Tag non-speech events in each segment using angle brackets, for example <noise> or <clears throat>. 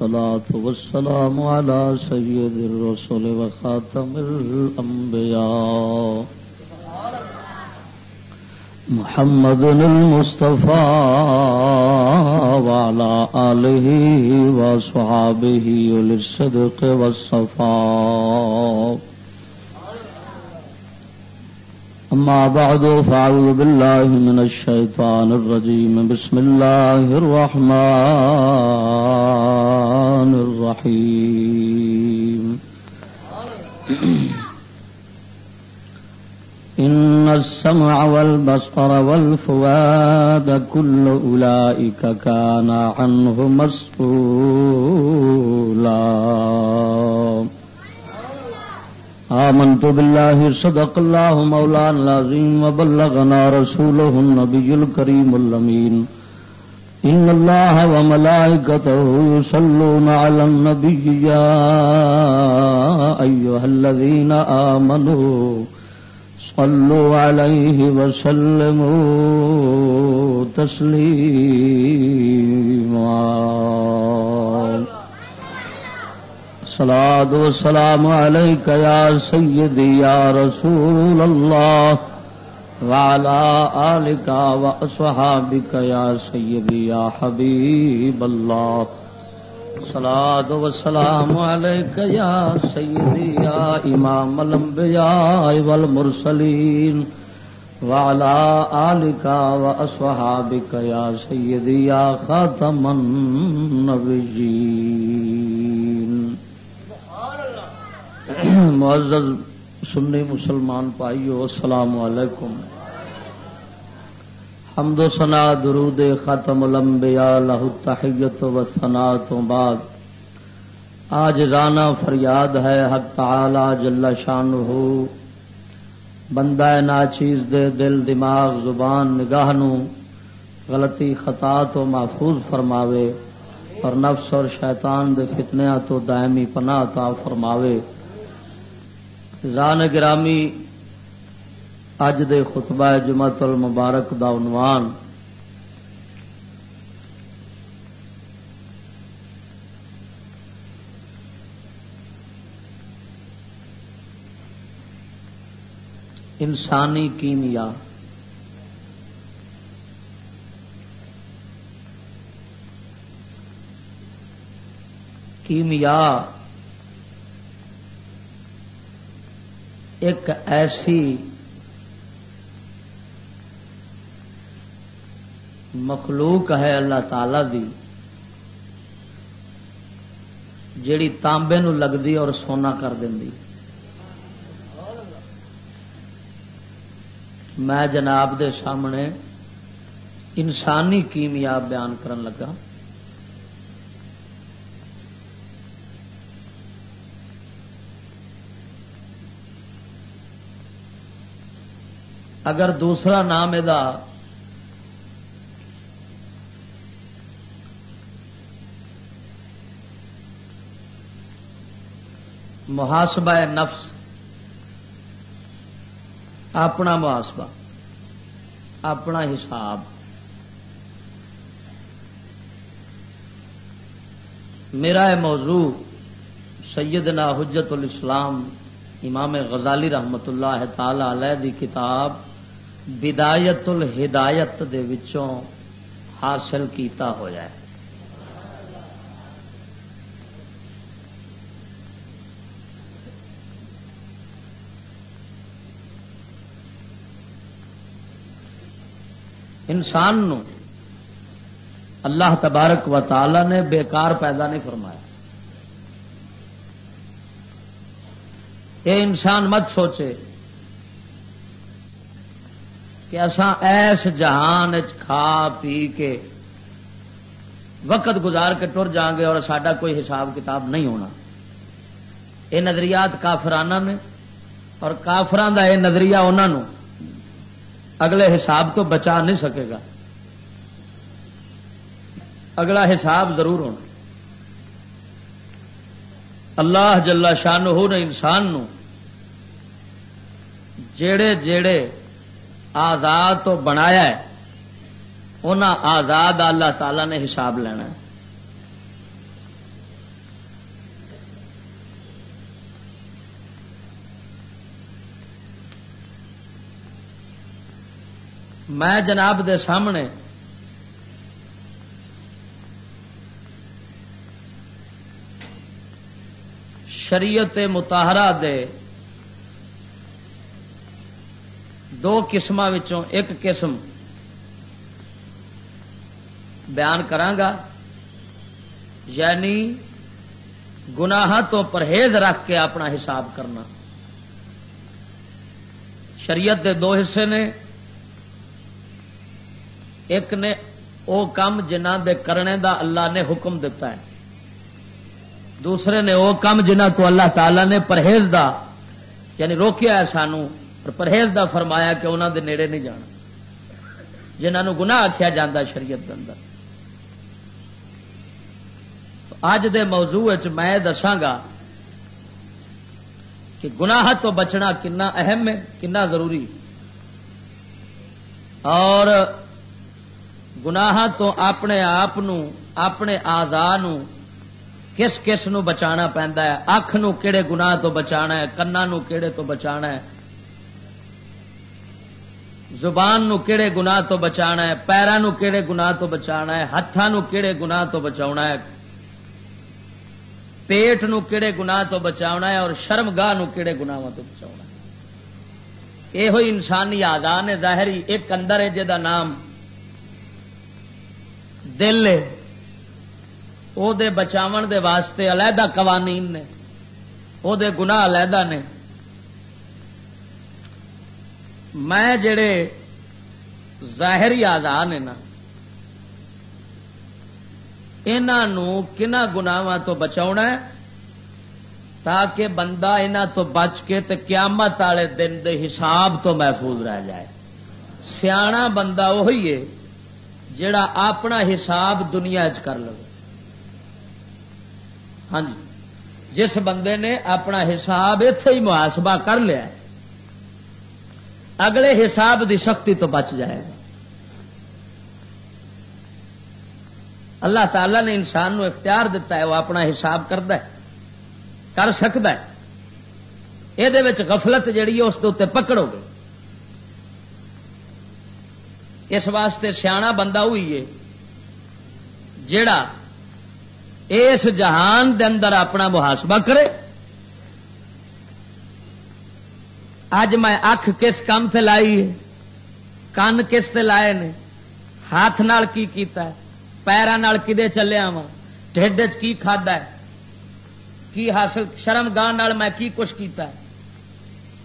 والصلاة والسلام على سيد الرسل وخاتم الأنبياء. محمد المصطفى وعلى آله وصحابه للصدق والصفاء. أما بعد، فأعوذ بالله من الشيطان الرجيم. بسم الله الرحمن الرحمن الرحيم. <clears throat> إن السمع والبصر والفواد كل أولئك كان عنه مسؤولا. آمنت بالله، صدق الله مولانا العظيم، وبلغنا رسوله النبي الكريم اللمين إن الله وملائكته يصلون على النبي يا أيها الذين آمنوا صلوا عليه وسلموا تسليما سلاد و سلام عليك يا سيدي يا رسول الله وعلى آلك وأصحابك يا سيدي يا حبيب الله. سلاد و سلام عليك يا سيدي يا إمام الأنبياء والمرسلين. وعلى آلك وأصحابك يا سيدي يا خاتم النبيين. <clears throat> معزز سنی مسلمان پائیو السلام علیکم۔ حمد و سنا درود ختم الانبیاء، لہو تحیت و ثنا تو بعد۔ آج رانا فریاد ہے، حق تعالی جل شان ہو بندہ ناچیز دے دل، دماغ، زبان، نگاہ نو۔ غلطی، خطا تو محفوظ فرماوے۔ اور نفس اور شیطان دے فتنیا تو دائمی پناہ تا فرماوے۔ ران گرامی اج دے خطبہ جمعت المبارک دا عنوان انسانی کیمیا کیمیا ایک ایسی مخلوق ہے اللہ تعالی دی، جیڑی تانبے نو لگدی اور سونا کر دی میں جناب دے سامنے انسانی کیمیا بیان کرن لگا۔ اگر دوسرا نام یہ محاسبہ نفس، اپنا محاسبہ، اپنا حساب۔ میرا موضوع سیدنا حجت الاسلام امام غزالی رحمت اللہ تعالی علیہ دی کتاب بدایت الہدایت دے وچوں حاصل کیتا ہو جائے انسان نو اللہ تبارک و تعالی نے بیکار پیدا نہیں فرمایا۔ یہ انسان مت سوچے کہ اساں ایس جہان کھا پی کے وقت گزار کے ٹر جاؤں گے اور سڈا کوئی حساب کتاب نہیں ہونا۔ یہ نظریات کافرانہ نے اور کافران کا یہ نظریہ انہوں اگلے حساب تو بچا نہیں سکے گا۔ اگلا حساب ضرور ہونا۔ اللہ جلا شان ہو نے انسان نو جڑے جڑے آزاد تو بنایا ہے انہاں آزاد اللہ تعالی نے حساب لینا ہے۔ میں جناب دے سامنے شریعت متحرہ دے دو قسم ایک قسم بیان کرانگا یعنی گناہ تو پرہیز رکھ کے اپنا حساب کرنا۔ شریعت دے دو حصے نے، ایک نے او کام جنہ دے کرنے دا اللہ نے حکم دیتا ہے۔ دوسرے نے وہ کام جنہ تو اللہ تعالی نے پرہیز دا یعنی روکیا ہے سانو۔ اور پرہیز دا فرمایا کہ انہوں دے نیڑے نہیں جانا۔ جنہوں گناہ آخیا جا شریعت کے اندر۔ اج دے موضوع میں دساگا کہ گناہ تو بچنا کنا اہم ہے، کنا ضروری۔ اور گناہ تو اپنے آپ اپنے آزاد کس کس نو بچانا پہنتا ہے؟ اکھ نو کہڑے گناہ تو بچانا ہے، کنا نو کہڑے تو بچانا ہے؟ زبان نو کہڑے گناہ تو بچانا ہے پیروں کہڑے گناہ تو بچانا ہے ہاتھوں کہڑے گناہ تو بچاؤنا ہے، پیٹ نو کہڑے گناہ تو بچاؤنا ہے اور شرم گاہ کہڑے گناہ تو بچاؤنا یہ ہوئی انسانی آزاد ہے، ظاہری ایک اندر ہے جہاں نام دل ہے۔ وہ بچاو دے واسطے علیحدہ قوانین نے وہ گناہ علیحدہ نے۔ میں جڑے ظاہری آزاد نے نا انہوں کنا گناواں تو بچا ہے تاکہ بندہ انہ تو بچ کے تے قیامت والے دن دے حساب تو محفوظ رہ جائے۔ سیاح بندہ وہی ہے جڑا اپنا حساب دنیا چ کر لو۔ ہاں جی جس بندے نے اپنا حساب اتے ہی محاسبہ کر لیا اگلے حساب دی سختی تو بچ جائے گا۔ اللہ تعالی نے انسان نو اختیار دیتا ہے، وہ اپنا حساب کرتا ہے، کر سکتا ہے۔ یہ غفلت جیڑی ہے، اس پکڑو گے۔ اس واسطے سیاح بندہ ہوئی ہے، جیڑا اس جہان دے اندر اپنا محاسبہ کرے اج میں اکھ کس کام سے لائی ہے؟ کن کس تے لائے نے؟ ہاتھ نال کی کیتا ہے؟ پیروں کدے چلیا وا ٹھڈ کی کھدا ہے؟ کی حاصل؟ شرم گاہ میں کی کچھ کیتا ہے؟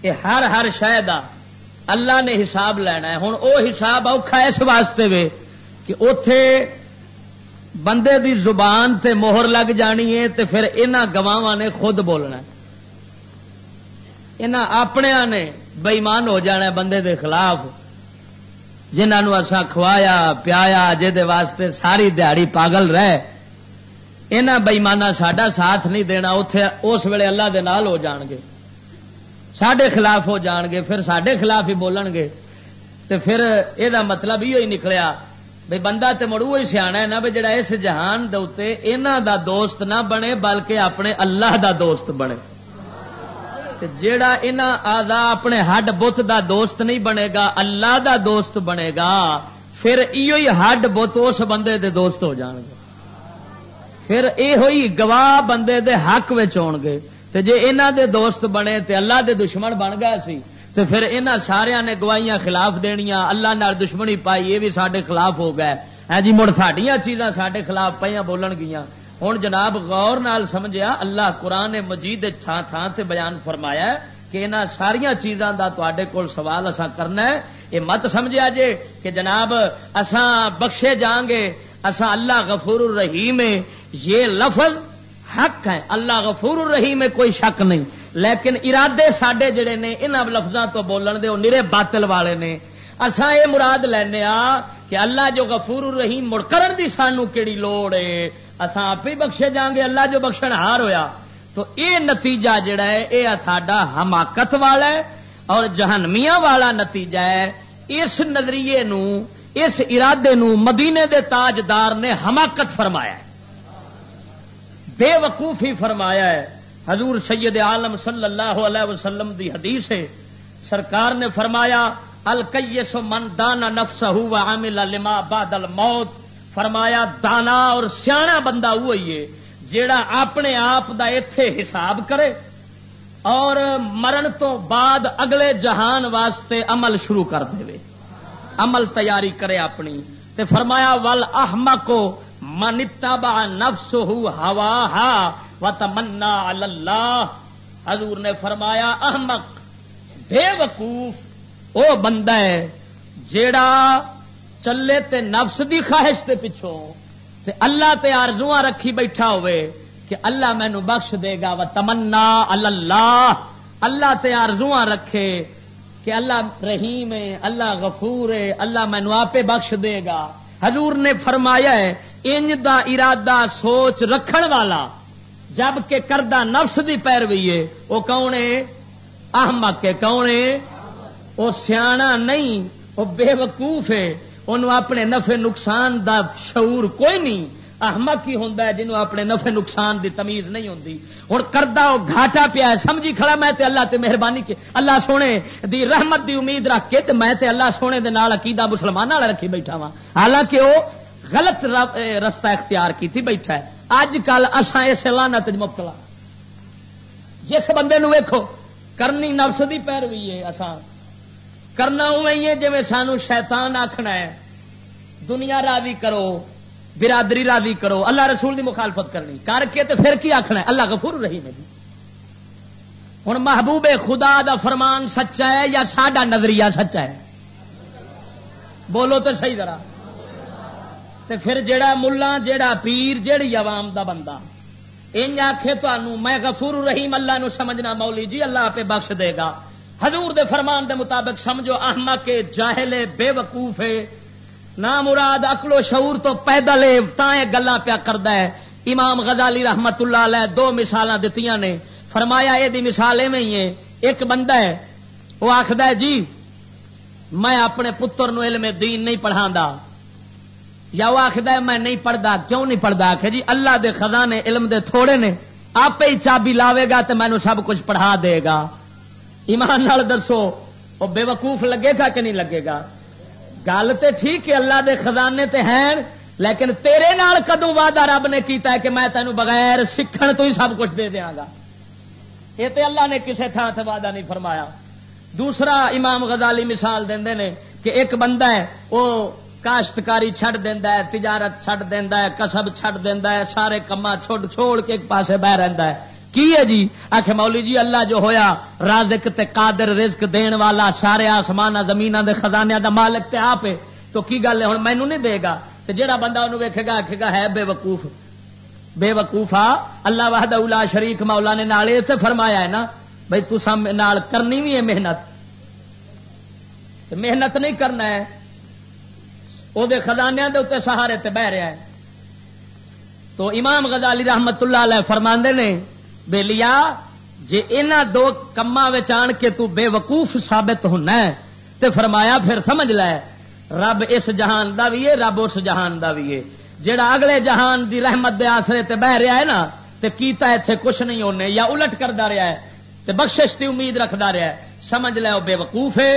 یہ ہر ہر شہ اللہ نے حساب لینا ہے۔ ہوں وہ حساب اوکھا اس واسطے وے کہ اتے بندے دی زبان تے مہر لگ جانی ہے تے پھر یہاں گواہ نے خود بولنا یہاں اپنے نے بئیمان ہو جانا بندے دے خلاف۔ جنہوں اسا کھوایا پیا واسطے ساری دیہڑی پاگل رہ یہاں بئیمانہ ساڈا ساتھ نہیں دینا اتے اس ویلے اللہ دے نال ہو جان گے۔ سڈے خلاف ہو جان گے، پھر سڈے خلاف ہی بولن گے۔ تو پھر یہ مطلب یہ نکلیا بھائی بندہ تو مڑو ہی سیا ہے نا بھی جڑا اس جہان دے دا دوست نہ بنے، بلکہ اپنے اللہ دا دوست بنے۔ جیڑا انہ آزا اپنے ہڈ بت دا دوست نہیں بنے گا، اللہ دا دوست بنے گا، پھر یہ ہڈ بت اس بندے دے دوست ہو جان گے۔ پھر یہ گواہ بندے دے حق گے۔ تے جے انہ دے دوست بنے تے اللہ دے دشمن بن گیا سی، تے پھر انہ سارا نے گواہیاں خلاف دنیا اللہ نال دشمنی پائی، یہ بھی سارے خلاف ہو گئے۔ ہے جی مڑ سڈیا چیزاں سارے خلاف پہ بولن گیا ہوں جناب غور نال سمجھیا، اللہ قرآن مجید تھان تھان سے بیان فرمایا کہ یہاں ساریا چیزاں کا تے کول سوال اسا کرنا ہے۔ یہ مت سمجھا جے کہ جناب اساں بخشے جان گے، اساں اللہ غفور الرحیم ہے۔ یہ لفظ حق ہے۔ اللہ غفور الرحیم ہے، کوئی شک نہیں۔ لیکن ارادے سڈے جڑے نے ان لفظوں تو بولن دے، وہ نرے باطل والے نے۔ اساں یہ مراد لینا کہ اللہ جو غفور الرحیم مڑ کرن دی سانو کیڑی لوڑ ہے۔ اساں آپ ہی بخشے جان گے، اللہ جو بخشن ہار ہویا۔ تو یہ نتیجہ جڑا ہے یہ ساڈا حماقت والا ہے اور جہنمیاں والا نتیجہ ہے۔ اس نظریے نو، اس ارادے نو مدینے دے تاجدار نے حماقت فرمایا ہے۔ بے وقوفی فرمایا ہے۔ حضور سید عالم صلی اللہ علیہ وسلم دی حدیث ہے۔ سرکار نے فرمایا، الکیس من دانا نفس ہوا عامل لما بادل موت فرمایا دانا اور سیاح بندہ وہی ہے، جیڑا اپنے آپ دا ایتھے حساب کرے اور مرن تو بعد اگلے جہان واسطے عمل شروع کر دے۔ عمل تیاری کرے اپنی۔ تے فرمایا، ول احمد کو منتا با نفس ہوا ہا و تمنا اللہ۔ حضور نے فرمایا، احمق، بے وقوف، او بندہ ہے جیڑا چلے تے نفس دی خواہش تے پچھوں تے اللہ تے آرزواں رکھی بیٹھا ہوئے کہ اللہ مینو بخش دے گا و تمنا اللہ اللہ تے آرزواں رکھے کہ اللہ رحیم ہے، اللہ غفور ہے، اللہ مینو آپ بخش دے گا۔ حضور نے فرمایا ہے، انج دا ارادہ سوچ رکھن والا جبکہ کردہ نفس دی پیروی ہے۔ وہ کون ہے؟ احمق ہے کون ہے؟ وہ سیاح نہیں، وہ بے وقوف ہے۔ انہوں اپنے نفع نقصان دا شعور کوئی نہیں۔ احمد کی ہوں جنہوں اپنے نفع نقصان دی تمیز نہیں ہوتی ہوں کردہ وہ گھاٹا پیا ہے۔ سمجھی کھڑا میں تے اللہ تے مہربانی کے اللہ سونے دی رحمت دی امید رکھ کے تے میں تے اللہ سونے دے نال عقیدہ مسلمان والا رکھی بیٹھا وا حالانکہ وہ غلط رستہ اختیار کیتی بیٹھا ہے۔ اج کل اسان اس لانت مبتلا۔ جس بندے نو ویکھو، کرنی نفس دی پیروی ہے اسان کرنا اوی جی سانو شیطان آخنا ہے۔ دنیا راضی کرو، برادری راضی کرو، اللہ رسول دی مخالفت کرنی۔ کر کے تو پھر کی آخنا ہے؟ اللہ غفور رہی میں ہوں محبوب خدا دا فرمان سچا ہے یا ساڈا نظریہ سچا ہے؟ بولو تو صحیح ذرا۔ تے پھر جیڑا ملا، جیڑا پیر، جیڑی عوام دا بندہ۔ ان آخے تو میں غفور رحیم اللہ نو سمجھنا، مولی جی اللہ آپ بخش دے گا۔ حضور دے فرمان دے مطابق سمجھو احمد کے جاہلے بے وقوف ہے۔ نہ مراد اکلو شعور تو پیدل گلا پیا کرد ہے۔ امام غزالی رحمت اللہ علیہ دو مثال دیتی نے۔ فرمایا، یہ مثال ہی ہے۔ ایک بندہ ہے، وہ آخد جی میں اپنے پتر نو علم دین نہیں پڑھا یا وہ آخد میں نہیں پڑھتا کیوں نہیں پڑھتا آخ جی اللہ دے خزانے علم دے تھوڑے نے۔ آپ ہی چابی لاوے گا تو مینو سب کچھ پڑھا دے گا۔ ایمان نال دسو وہ بے وقوف لگے گا کہ نہیں لگے گا؟ گل تو ٹھیک ہے، اللہ دے خزانے تے ہیں، لیکن تیرے نال کدو وعدہ رب نے کیتا ہے کہ میں تینوں بغیر سیکھن تو ہی سب کچھ دے دیا گا؟ یہ تے اللہ نے کسی تھان سے وعدہ نہیں فرمایا۔ دوسرا امام غزالی مثال دے نے کہ ایک بندہ ہے وہ کاشتکاری چھڈ دینا ہے، تجارت چھڈ دینا ہے، کسب چھڈ دینا ہے، سارے کما چھوڑ چھوڑ کے ایک پاسے بہ رہا ہے۔ کی ہے جی؟ آخ مولی جی اللہ جو ہویا رازق تے قادر رزق دین والا، سارے آسمان زمین دے خزانے دا مالک تے آپ تو کی گل ہے؟ ہوں مینو نہیں دے گا۔ تے جیڑا بندہ انہوں ویکھے گا آخے گا ہے بے وقوف۔ بے وقوف آ اللہ واہد اولا شریک مولا نے نال تے فرمایا ہے نا بھائی تو نال کرنی بھی ہے محنت۔ محنت نہیں کرنا ہے۔ وہ خزانے دے اتنے سہارے تے بہ رہا ہے۔ تو امام غزالی رحمت اللہ علیہ فرماندے نے بے لیا جی ان دو کما آن کے تو بے وقوف ثابت ہونا ہے، تے فرمایا پھر سمجھ لے، رب اس جہان دا بھی ہے، رب اس جہان دا بھی ہے۔ جڑا اگلے جہان دی رحمت دے آسرے تے بہ رہا ہے نا، تے کیتا ایتھے کچھ نہیں ہونے، یا الٹ کردا رہا ہے، تے بخشش دی امید رکھدا رہا ہے۔ سمجھ لے وہ بے وقوف ہے۔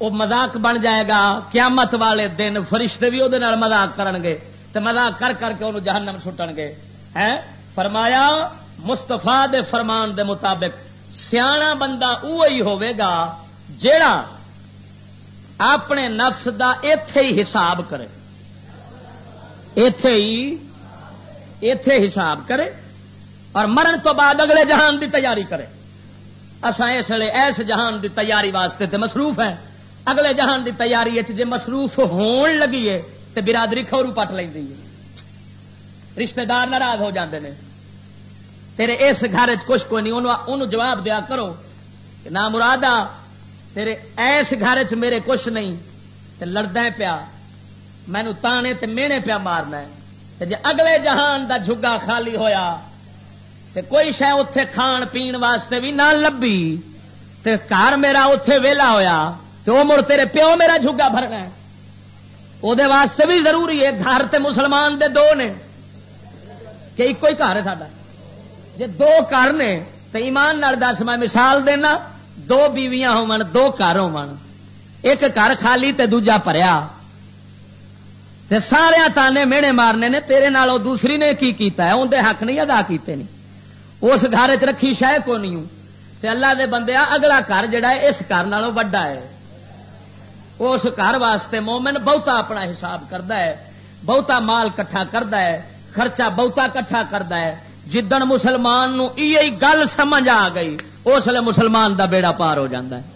وہ مزاق بن جائے گا، قیامت والے دن فرشتے بھی وہ مزاق کرن گے، تے مزاق کر کر کے انہوں جہنم سٹن گے۔ ہے مستفا مستفا فرمان دے مطابق سیاح بندہ وہی گا جیڑا اپنے نفس دا ایتھے ہی حساب کرے۔ ایتھے ہی، ایتھے حساب کرے اور مرن تو بعد اگلے جہان دی تیاری کرے۔ اسا اس لیے ایس جہان دی تیاری واسطے تے مصروف ہے اگلے جہان دی تیاری جی مصروف ہون لگی ہے تے برادری کھورو پٹ لینی ہے۔ رشتہ دار ناراض ہو جاندے نے۔ تیرے اس گھر کچھ کوئی نہیں انہوں جواب دیا کرو کہ نہ مرادہ، تیرے ایس گھر چ میرے کچھ نہیں، تے لڑدا پیا۔ مینو تانے تے مینے پیا مارنا ہے۔ جی اگلے جہان دا جھگا خالی ہویا، تے کوئی شہ اتے کھان پین واسطے بھی نہ لبھی۔ تے گھر میرا اتے ویلا ہویا تو وہ مڑ تیرے پیو میرا جھگا بھرنا ہے۔ وہ واسطے بھی ضروری ہے، گھر تے مسلمان دے دو نے۔ کہ ایک ہی گھر ہے سا جی دو گھر نے تو ایمان دس، میں مثال دینا، دو بیویاں ہو دو گھر ہو ایک گھر خالی تے دوجا پریا تے سارے تانے میڑے مارنے نے، تیرے نال دوسری نے کی کیتا ہے؟ اندر حق نہیں، ادا کیتے نہیں۔ اس گھر چ رکھی شہ کو نہیں ہوں۔ تے اللہ دے بندے اگلا گھر جڑا ہے، اس گھر نالوں وڈا ہے۔ اس گھر واسطے مومن بہتا اپنا حساب کرتا ہے، بہتا مال کٹھا کرتا ہے۔ خرچہ بہتا کٹھا کرتا ہے۔ جدن مسلمان نو یہ گل سمجھ آ گئی، اس لیے مسلمان دا بیڑا پار ہو جاتا ہے۔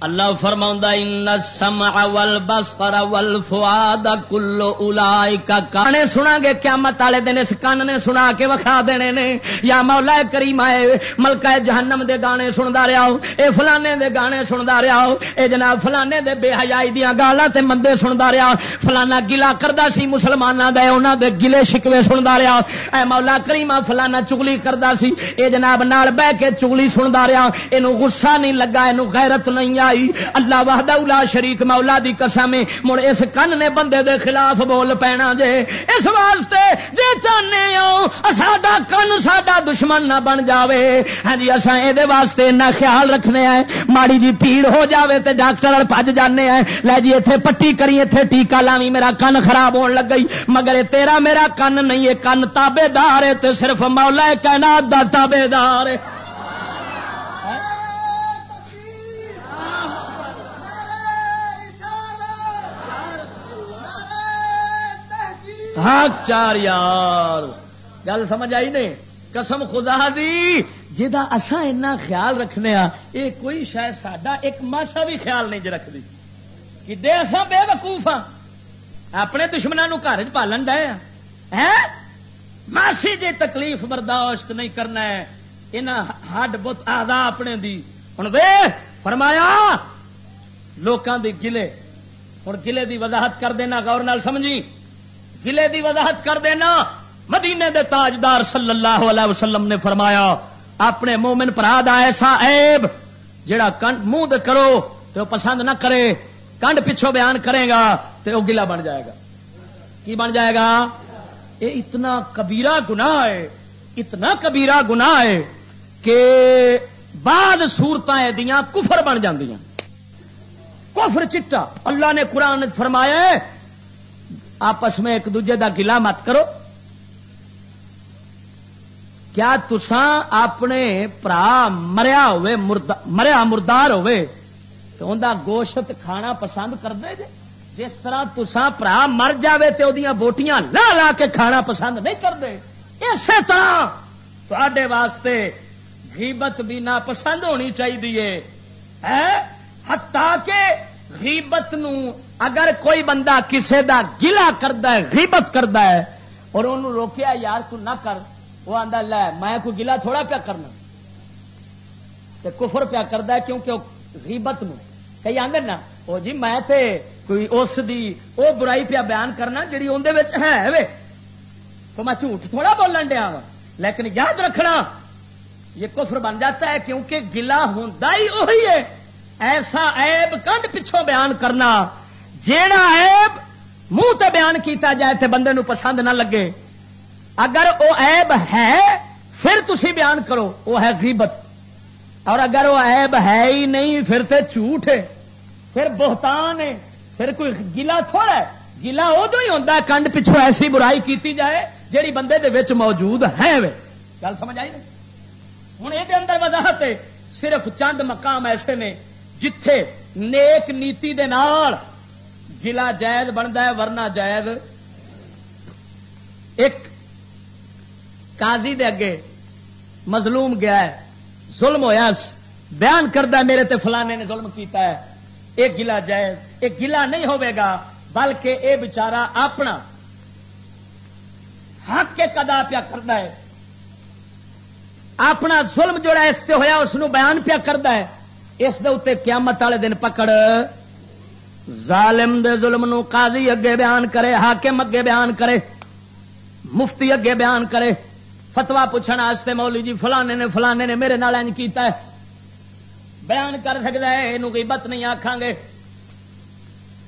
اللہ فرما ان السمع والبصر والفؤاد كل اولئک کانے سنا گے، قیامت والے دن اس کان نے سنا کے وکھا دینے نے۔ یا مولا کریم اے ملکہ جہنم دے گانے سندا رہیا ہو، اے فلانے دے گانے سندا رہیا ہو، اے جناب فلانے دے بے حیائی دیاں گالاں تے مندے سندا رہیا فلانا گلا کردا سی، مسلماناں دے، انہاں دے گلے شکوے سندا رہیا اے مولا کریم فلانا چغلی کردا سی، اے جناب نال بیٹھ کے چغلی سندا رہیا اینو غصہ نہیں لگا، اینو غیرت نہیں آئی اللہ وحدہ اولا شریک مولا دی قسم مڑ اس کن نے بندے دے خلاف بول پینا جے. اس واسطے جے چاہنے ہو، ساڈا کن ساڈا دشمن نہ بن جاوے. ہاں جی اساں اے دے واسطے نہ خیال رکھنے ہیں. ماڑی جی پیڑ ہو جاوے تے ڈاکٹر بھج جانے ہیں. لے جی ایتھے پٹی کری، ایتھے ٹیکا لاوی، میرا کن خراب ہون لگ گئی. مگر تیرا میرا کن نہیں ہے کن تابے دار ہے تے صرف مولا کائنات دا تابے دار ہے. حق چار یار۔ گل سمجھ آئی نہیں قسم خدا دی جا اسا اتنا خیال رکھنے ہاں یہ کوئی شاید ساڈا ایک ماسا بھی خیال نہیں جی رکھتی کہ دے اسا بے وقوف ہاں اپنے دشمنوں گھر چ پالن ڈے ہاں ماسی جی تکلیف برداشت نہیں کرنا ہے۔ یہاں ہڈ بت آدھا اپنے دی۔ ہوں وے، فرمایا، لوکاں دی گلے۔ ہوں گلے دی وضاحت کر دینا، غور نال سمجھی۔ گلے دی وضاحت کر دینا۔ مدینے دے تاجدار صلی اللہ علیہ وسلم نے فرمایا، اپنے مومن پرا دا ایسا عیب جڑا کنڈ منہ دے کرو تو پسند نہ کرے، کنڈ پچھو بیان کرے گا تو وہ گلا بن جائے گا۔ کی بن جائے گا؟ یہ اتنا کبیرہ گناہ ہے، اتنا کبیرہ گناہ ہے کہ بعد سورت کفر بن جاندیاں۔ کفر چٹا۔ اللہ نے قرآن فرمایا ہے آپس میں ایک دوجے دا گلا مت کرو۔ کیا تسان اپنے برا مریا ہوئے مریا مردار ہوئے تو ان گوشت کھانا پسند کر دے جس طرح تسان برا مر جائے تو بوٹیاں لا لا کے کھانا پسند نہیں کرتے اسی طرح تے واسطے غیبت بھی نہ پسند ہونی چاہیے ہتا کہ غیبت نو اگر کوئی بندہ کسے دا گلا کرتا ہے، غیبت کرتا ہے اور انہوں روکیا، یار تو نہ کر۔ وہ آدھا لے، میں کوئی گلا تھوڑا پیا کرنا۔ تے کفر پیا کرتا ہے کیونکہ غیبت نو۔ کئی آدھے نا وہ جی میں تے کوئی اس دی وہ برائی پیا بیان کرنا جی اندر ہے، وے۔ تو میں جھوٹ تھوڑا بولن دیا وا لیکن یاد رکھنا، یہ کفر بن جاتا ہے کیونکہ گلا ہوں ہی وہی ہے۔ ایسا ایب کنڈ پچھوں بیان کرنا، جیڑا عیب منہ تے بیان کیتا جائے تے بندے نو پسند نہ لگے۔ اگر وہ عیب ہے، پھر تسی بیان کرو وہ ہے غیبت۔ اور اگر وہ عیب ہے ہی نہیں، پھر تے جھوٹ ہے۔ پھر بہتان ہے، پھر کوئی گلا تھوڑا ہے۔ گلا ادو ہی ہوتا ہے کنڈ پچھو ایسی برائی کیتی جائے جیڑی بندے دے وچ موجود ہے وے، گل سمجھ آئی ہوں یہ اندر وضاحت ہے، صرف چند مقام ایسے نے جتھے نیک نیتی دے نال گلا جائز بنتا ہے، ورنہ جائز ایک قاضی دے اگے مظلوم گیا ہے، ظلم ہوا بیان کرتا میرے تے فلانے نے ظلم کیتا ہے۔ ایک گلا جائز، ایک گلا نہیں ہوئے گا، بلکہ اے بچارا اپنا حق کے کدا پیا کرتا ہے۔ اپنا ظلم جوڑا اس سے ہوا اس بیان پیا کرتا ہے۔ اس دے اتنے قیامت والے دن پکڑ۔ ظالم دے ظلم نو قاضی اگے بیان کرے، حاکم اگے بیان کرے، مفتی اگے بیان کرے۔ فتوا پوچھنے مولی جی فلانے نے فلانے نے میرے نال کیتا ہے۔ بیان کر سکتا ہے یہ غیبت نہیں آکھاں گے۔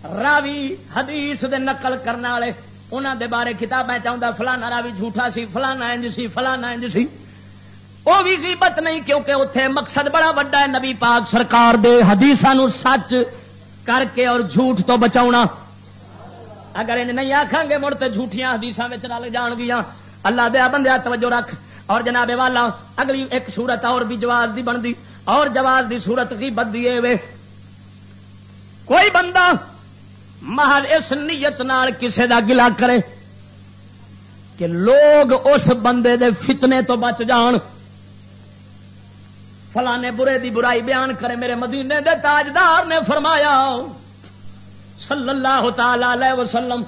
راوی حدیث دے نقل کرنے والے انہوں دے بارے کتابیں چاہتا فلانا را بھی جھوٹا سی، فلانا انج سی، فلانا انج سی۔ وہ بھی غیبت نہیں کیونکہ اتنے مقصد بڑا وڈا ہے۔ نبی پاک سرکار دے حدیثوں سچ کر کے اور جھوٹ تو بچاؤنا اگر ان نہیں آخان گے، مڑ تو جھوٹیاں حدیث رل جان گیا اللہ دیا بندیا ہاں توجہ رکھ۔ اور جناب والا، اگلی ایک صورت اور بھی جواز دی بنتی۔ اور جواز دی صورت کی بدی وے۔ کوئی بندہ محل اس نیت نال کسے دا گلا کرے کہ لوگ اس بندے دے فتنے تو بچ جان۔ فلانے برے دی برائی بیان کرے، میرے مدینے دے تاجدار نے فرمایا، صلی اللہ تعالی وسلم،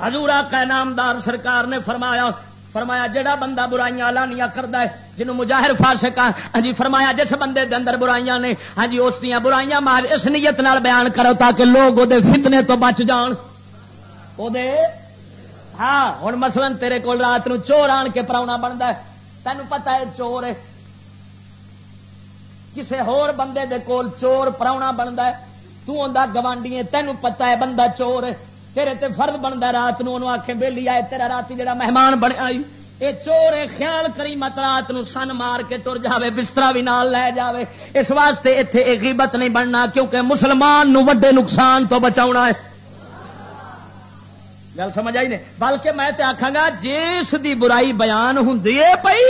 حضور آقا نامدار سرکار نے فرمایا فرمایا جڑا بندہ برائیاں لانیاں کرتا ہے، جنہوں مجاہر فاسق ہاں جی فرمایا جس بندے دے اندر برائیاں نے ہاں جی اس دیا برائیاں مار اس نیت نال بیان کرو تاکہ لوگ وہ فتنے تو بچ جان۔ او دے ہاں ہوں مسلم تیرے کول رات نو چور آن کے پراؤنا بنتا ہے، تینوں پتا ہے چور ہے۔ کسے ہور بندے دے کول چور پراؤنا بنتا ہے؟ تو آدھا گوانڈی تینوں پتا ہے بندہ چور ہے۔ تیرے تے فرد بنتا رات نو آخے بہلی آئے، تیرا رات جڑا مہمان بنیا یہ چور خیال کری مت رات نو سن مار کے تر جاوے بستر بھی نال لے جاوے۔ اس واسطے اتنے ایک غیبت نہیں بننا، کیونکہ مسلمان نو وڈے نقصان تو بچاؤنا ہے۔ گل سمجھ آئی نے؟ بلکہ میں تے آخا گا جس دی برائی بیان ہوں پی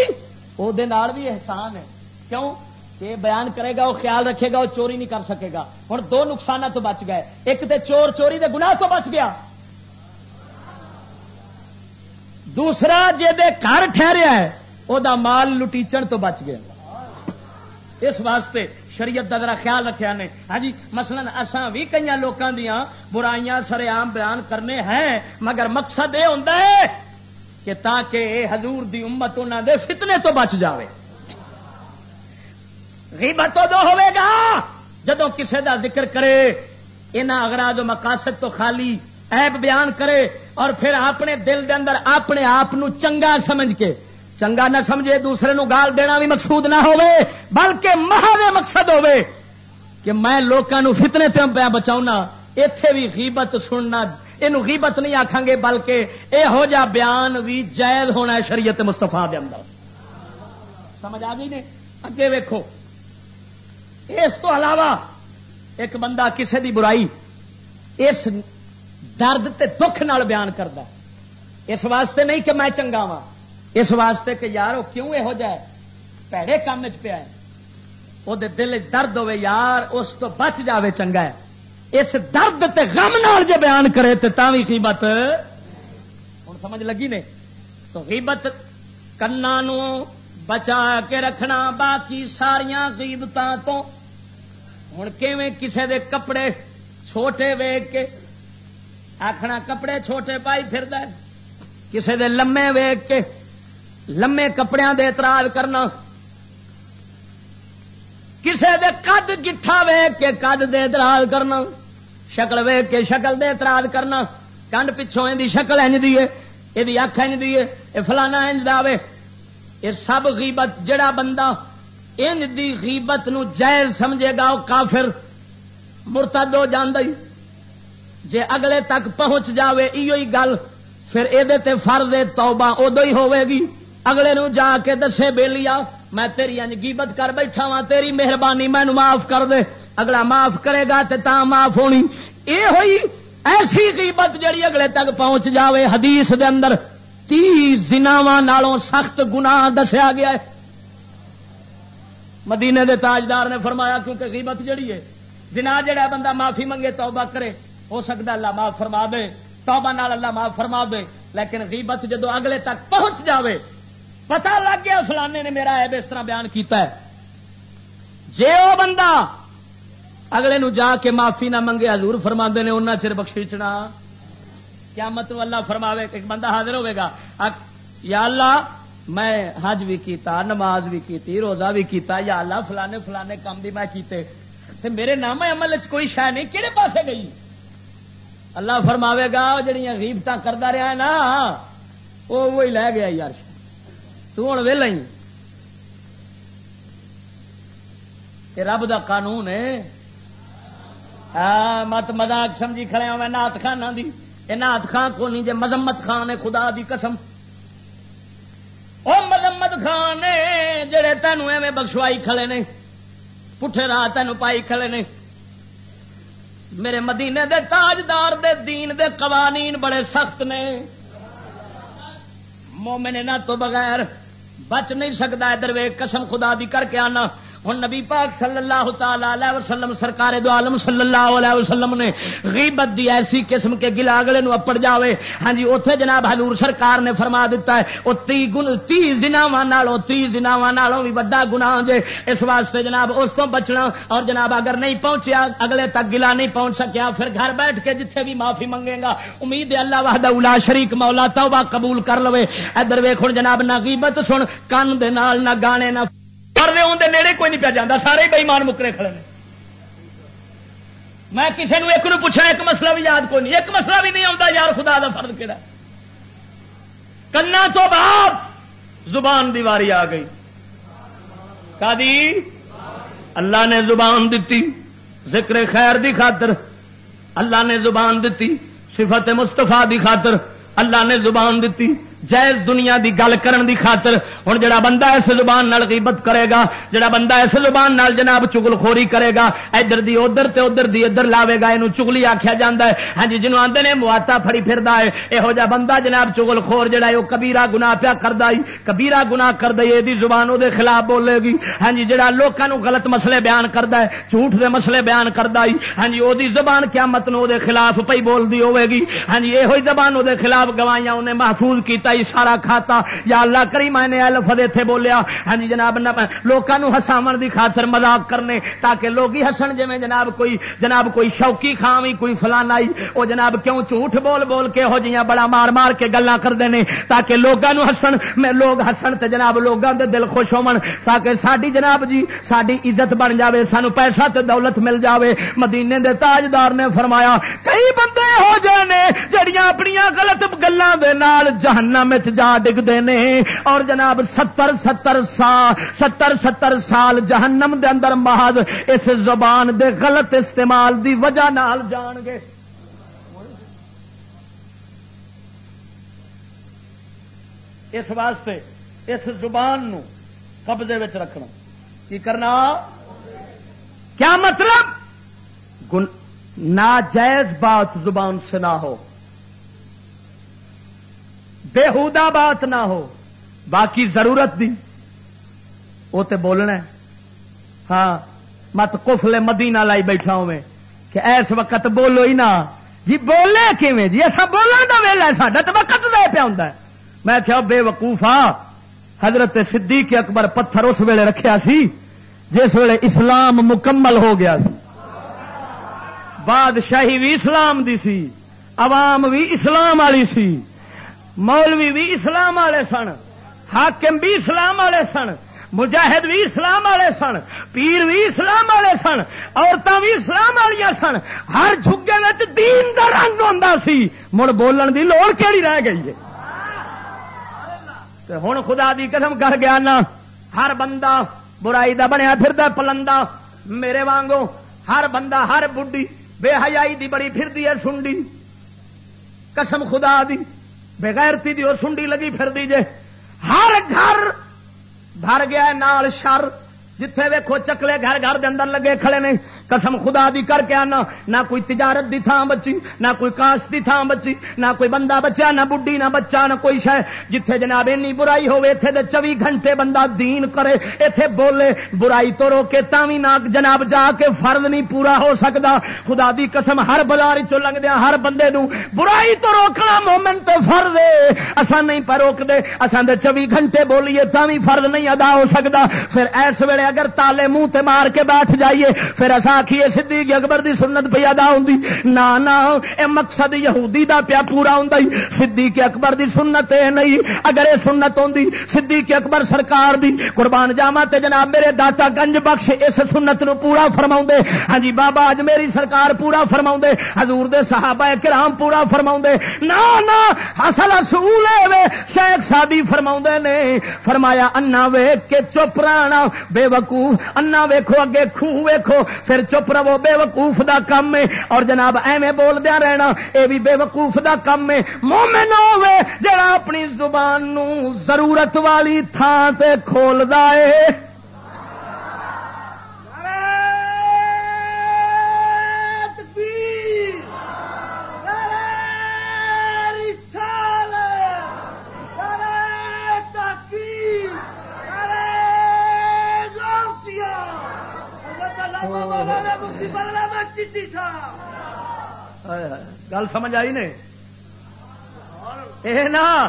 وہ بھی احسان ہے۔ کیوں؟ کہ بیان کرے گا، وہ خیال رکھے گا، وہ چوری نہیں کر سکے گا۔ ہوں دو نقصانات تو بچ گئے۔ ایک تے چور چوری دے گناہ تو بچ گیا۔ دوسرا گھر ٹھہریا ہے وہ مال لٹیچن تو بچ گیا۔ اس واسطے شریعت کا ذرا خیال رکھا نے۔ ہاں جی مثلاً اسان بھی کئی لوگوں دیا برائیاں سر عام بیان کرنے ہیں، مگر مقصد یہ ہوتا ہے کہ تاکہ حضور دی امت انہوں دے فتنے تو بچ جاوے۔ غیبت تو دو ہوئے گا۔ جدو کسے دا ذکر کرے یہاں اگراج مقاصد تو خالی ایب بیان کرے اور پھر اپنے دل دے اندر اپنے آپ چنگا سمجھ کے، چنگا نہ سمجھے دوسرے نو گال دینا بھی مقصود نہ بلکہ مہا مقصد کہ میں لوگوں فتنے تم پیا بچاؤ اتے بھی غیبت سننا یہ غیبت نہیں آخان گے، بلکہ یہو جا بیان بھی جائز ہونا ہے شریعت مستفا دے اندر۔ سمجھ آ گئی نے؟ اگے ویکو اس تو علاوہ ایک بندہ کسے دی برائی اس درد تے دکھ نال بیان کرتا اس واسطے نہیں کہ میں چنگا وا اس واسطے کہ یار وہ کیوں یہو جائے پیڑے کام پیا وہ دل درد ہوے یار اس تو بچ جاوے چنگا ہے۔ اس درد تے غم نال جے بیان کرے تو بھی قیمت ہوں سمجھ لگی نے؟ تو قیمت کنا بچا کے رکھنا، باقی ساریا قیمتوں تو ہوں کسے دے کپڑے چھوٹے ویگ کے آخنا کپڑے چھوٹے پائی پھر کسے دے لمے ویگ کے لمے کپڑے دے اعتراض کرنا کسے دے قد گٹھا ویگ کے قد دے اعتراض کرنا شکل ویگ کے شکل دے اعتراض کرنا کنڈ پچھوں یہ شکل انج دی یہ اکھ انج دی یہ فلانا انج دے یہ سب غیبت جڑا بندہ ان دی غیبت نو جائز سمجھے گا وہ کافر مرتد ہو جاندی جے اگلے تک پہنچ جاوے ایو ہی گل، پھر یہ فرد توبہ ادو ہی ہوے گی۔ اگلے نو جا کے دسے بے لیا میں تیری یعنی انج گیبت کر بیٹھا وا تیری مہربانی مینو معاف کر دے۔ اگلا معاف کرے گا تے تا معاف ہونی۔ اے ہوئی ایسی غیبت جڑی اگلے تک پہنچ جاوے حدیث دے اندر۔ تی زناواں نالوں سخت گناہ دسیا گیا ہے۔ مدینے دے تاجدار نے فرمایا کیونکہ غیبت جڑی ہے جنا جڑا بندہ معافی منگے، توبہ کرے، ہو سکتا اللہ معاف فرما دے، توبہ نال اللہ معاف فرما دے، لیکن غیبت جدو اگلے تک پہنچ جاوے، پتہ لگ گیا فلانے نے میرا ایب اس طرح بیان کیتا ہے۔ جے او بندہ اگلے نو جا کے معافی نہ منگے، حضور فرما نے ان چر بخشیچنا۔ کیا مت اللہ فرماوے، ایک بندہ حاضر ہوئے گا یا اللہ میں حج بھی کیتا، نماز بھی کیتی، روزہ بھی کیتا، یا اللہ فلانے فلانے کام بھی میں کیتے۔ تے میرے نام عمل کوئی شہ نہیں کہڑے پاسے گئی اللہ فرماوے گا جہیا غیبت کرتا رہا ہے نا وہ وہی لے گیا یار۔ تو ہوں ویلا ہی۔ رب دا قانون ہے۔ مت مزاق سمجھی کھڑے میں نات خانہ دی۔ یہ نات خان کو نہیں جی مذمت خان ہے، خدا دی قسم۔ وہ مذمت خان نے جڑے تینوں ایویں بخشوائی کھڑے نے پٹھے راہ تینوں پائی کھلے نے میرے مدینے دے تاجدار دے دین دے قوانین بڑے سخت نے مومن نہ تو بغیر بچ نہیں سکتا ادھر وے قسم خدا دی کر کے آنا ہوں نبی پاک صلی اللہ تعالی وسلم، سرکار دو عالم صلی اللہ علیہ وسلم نے غیبت دی ایسی قسم کے گلا اگلے نو اپڑ جاوے۔ ہاں جی اوتھے جناب حضور سرکار نے فرما دیتا ہے، او تی گن، تی زناواں نالوں، تی زناواں نالوں بھی بڑا گناہ جے۔ اس واسطے جناب اس تو بچنا اور جناب اگر نہیں پہنچیا، اگلے تک گلا نہیں پہنچ سکیا، پھر گھر بیٹھ کے جتھے بھی معافی منگے گا۔ امید ہے اللہ وحدہ اولا شریک مولا توبہ قبول کر لوے۔ ادھر ویکھ جناب، نہ غیبت سن کان دے نال، نہ گانے نہ مرنے اندر نیڑے کوئی نہیں پیا جانا سارے بئیمان مکرے کھڑے ہیں میں کسی نے ایک نو پوچھا، ایک مسئلہ بھی یاد کوئی نہیں، ایک مسئلہ بھی نہیں آتا یار خدا کا فرد کہڑا کنا تو بعد زبان دیواری آ گئی۔ کا اللہ نے زبان دیتی، ذکر خیر دی خاطر۔ اللہ نے زبان دیتی، صفت مستفا دی خاطر۔ اللہ نے زبان دیتی۔ جائز دنیا دی گل کرن دی خاطر ہوں جڑا بندہ اس زبان نال غیبت کرے گا، جڑا بندہ اس زبان نال جناب چگل خوری کرے گا، ادھر دی ادھر تے ادھر دی ادھر لاوے گا یہ چگلی آخیا جا ہے۔ ہاں جی جنوب آدھے نے مواتا فڑی پھر ہے یہو جہ بندہ جناب چگل خور جڑا ہے وہ کبیرا گنا پیا کرتا کبیرا گنا کر دے یہ زبان وہ خلاف بولے گی۔ ہاں جی جڑا لوگوں غلط مسئلے بیان کرتا ہے، جھوٹ دے مسئلے بیان کرتا ہاں جی وہ زبان کیا مت نو خلاف پی بولتی ہوے گی۔ ہاں جی یہ زبان وہ خلاف گوائیاں انہیں محفوظ کیتا ہی سارا کھاتا۔ یا اللہ کری میں نے الفت اتنے بولیا۔ ہاں جی جناب لوگوں ہساو کی خاطر مزاق کرنے تاکہ لوگ ہی ہسن۔ جی جناب کوئی جناب کوئی شوقی خامی کوئی فلانا آئی وہ جناب کیوں جھوٹ بول بول کے ہو جیاں بڑا مار مار کے گلا کرتے ہیں تاکہ لوگوں ہسن، میں لوگ ہسن تے جناب لوگوں دے دل خوش ہو تاکہ ساری جناب جی ساری عزت بن جاوے سانو پیسہ تے دولت مل جاوے۔ مدینے دے تاجدار نے فرمایا، کئی بندے ہو جانے جڑیاں اپنی غلط گلوں کے جہنم جا ڈگتے ہیں اور جناب ستر ستر سال ستر ستر سال جہنم دے اندر محض اس زبان دے غلط استعمال دی وجہ نال جان گے۔ اس واسطے اس زبان نو قبضے وچ رکھنا۔ کی کرنا؟ کیا مطلب؟ ناجائز بات زبان سے نہ ہو۔ بےحدا بات نہ ہو۔ باقی ضرورت دی وہ تو بولنا ہاں مت کفلے مدینہ لائی بیٹھا ہوئے کہ ایس وقت بولو ہی نہ۔ جی بولے کیویں؟ جی ایسا بولنا تو ویلا ساڈا تو وقت دے پیا ہوں میں کیا بے وقوف ہاں۔ حضرت صدیق اکبر پتھر اس ویلے رکھیا سی جس ویلے اسلام مکمل ہو گیا سی۔ بادشاہی بھی اسلام دی سی، عوام بھی اسلام والی سی۔ مولوی بھی اسلام والے سن، حاکم بھی اسلام والے سن، مجاہد بھی اسلام والے سن، پیر بھی اسلام والے سن عورتیں بھی اسلام والی سن۔ ہر جگے دین کا رنگ ہوتا سی۔ مڑ بولن کی لوڑ کہڑی رہ گئی ہے؟ ہوں خدا دی قسم کر گیا نا ہر بندہ برائی دا بنیا پھر پلندا میرے وانگو ہر بندہ، ہر بڈی بے حیائی دی بڑی پھر ہے، سنڈی۔ قسم خدا دی۔ بغیرتی دی اور سنڈی لگی پھر دیجے ہر گھر بھر گیا نال شر، جتھے ویکھو چکلے گھر گھر دے اندر لگے کھڑے نہیں قسم خدا دی کر کے آنا۔ نہ کوئی تجارت دی تھان بچی، نہ کوئی کاش دی تھان بچی، نہ کوئی بندہ بچا نہ بڈی نہ بچہ، نہ کوئی شہ جتھے جناب اینی برائی ہوے ایتھے دے چوی گھنٹے بندہ دین کرے ایتھے بولے، برائی تو روکے تاوی نہ جناب جا کے فرض نہیں پورا ہو سکدا۔ خدا دی قسم، ہر بازار چوں لنگ دیا ہاں، ہر بندے نو۔ برائی تو روکنا مومن تو فرض ہے۔ اساں نہیں پر روک دے اساں دے چوی گھنٹے بولیے تاوی فرض نہیں ادا ہو سکدا۔ پھر ایس ویلے اگر تالے منہ تے مار کے بیٹھ جائیے، پھر اساں آخیے صدیق اکبر دی سنت پہ ادا ہوں نہ نہ اے مقصد یہودی دا پیا پورا ہوندا ہوں صدیق اکبر دی سنت اے نہیں۔ اگر اے سنت ہوں صدیق اکبر سرکار دی قربان جاوا تے جناب میرے داتا گنج بخش اس سنت نو پورا فرما ہاں جی بابا اج میری سرکار پورا فرما حضور دے صحابہ کرام پورا فرما نہ نہ اصل اصول ہے شیخ سادی فرما نے فرمایا، انا ویخ کے چپ رہنا۔ بے وقوف، انا ویکھو، اگے خوہ ویکھو۔ پھر چپ رہو بے وقوف دا کم ہے۔ اور جناب ایویں بول دیا رہنا، اے بھی بے وقوف دا کم ہے۔ مومن ہوے جڑا اپنی زبان نو ضرورت والی تھان تے کھولدا ہے۔ گل سمجھ آئی نے اے نا،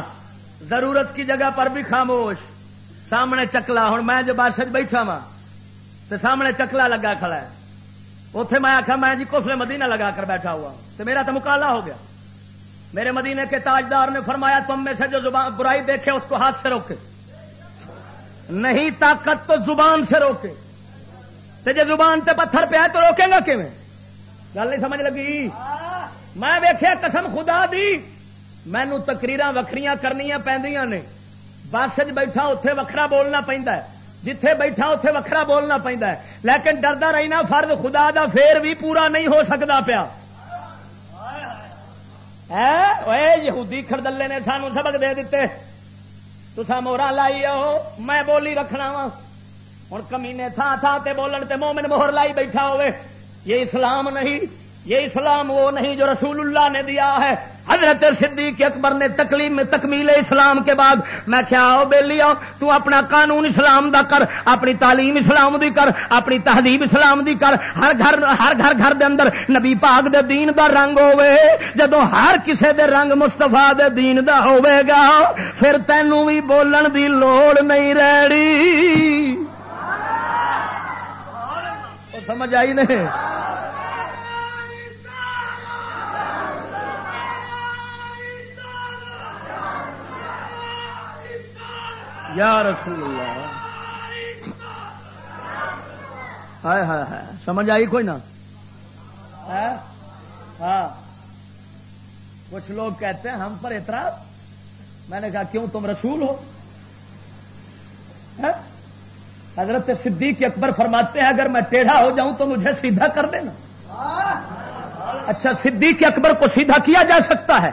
ضرورت کی جگہ پر بھی خاموش۔ سامنے چکلا ہوں میں جو بس جی بیٹھا وا تو سامنے چکلا لگا کھڑا ہے۔ اتے میں آخا میں جی کفلے مدینہ لگا کر بیٹھا ہوا تو میرا تو مکالا ہو گیا۔ میرے مدینے کے تاجدار نے فرمایا، تم میں سے جو زبان برائی دیکھے، اس کو ہاتھ سے روکے۔ نہیں، طاقت تو زبان سے روکے۔ تو جی زبان تے پتھر پہ ہے تو روکے گا کیون گل نہیں سمجھ لگی؟ میں ویخیا قسم خدا دی، مینو تکریر وکری کرنی پہ بس چ بیٹھا اتے وکھرا بولنا پہنتا ہے۔ جتھے بیٹھا اتے وکھرا بولنا پہنتا ہے۔ لیکن ڈردا رہنا فرد خدا دا پھر بھی پورا نہیں ہو سکتا پیا۔ یہودی خردلے نے سانو سبق دے دیتے تسا مورا لائی آؤ، میں بولی رکھنا وا ہوں کمینے تھان تھان تے بولن تے مومن مہر لائی بیٹھا ہوئے۔ یہ اسلام نہیں۔ یہ اسلام وہ نہیں جو رسول اللہ نے دیا ہے۔ حضرت صدیق اکبر نے تکلیم میں تکمیل اسلام کے بعد میں کیا آؤ بے لیا تو اپنا قانون اسلام دا کر، اپنی تعلیم اسلام دی کر، اپنی تہذیب اسلام دی کر۔ ہر گھر ہر گھر گھر دے اندر نبی پاک دے دین دا رنگ ہوے جدو ہر کسے دے رنگ مستفا دے دین دا ہوے گا، پھر تینوں بھی بولن دی لوڑ نہیں رہی سمجھ آئی نہیں؟ یا رسول اللہ۔ ہائے ہائے ہائے، سمجھ آئی کوئی نا؟ ہاں؟, ہاں؟ کچھ لوگ کہتے ہیں، ہم پر اعتراض؟ میں نے کہا، کیوں تم رسول ہو؟ ہاں؟ حضرت صدیق اکبر فرماتے ہیں، اگر میں ٹیڑھا ہو جاؤں تو مجھے سیدھا کر دینا۔ اچھا صدیق اکبر کو سیدھا کیا جا سکتا ہے؟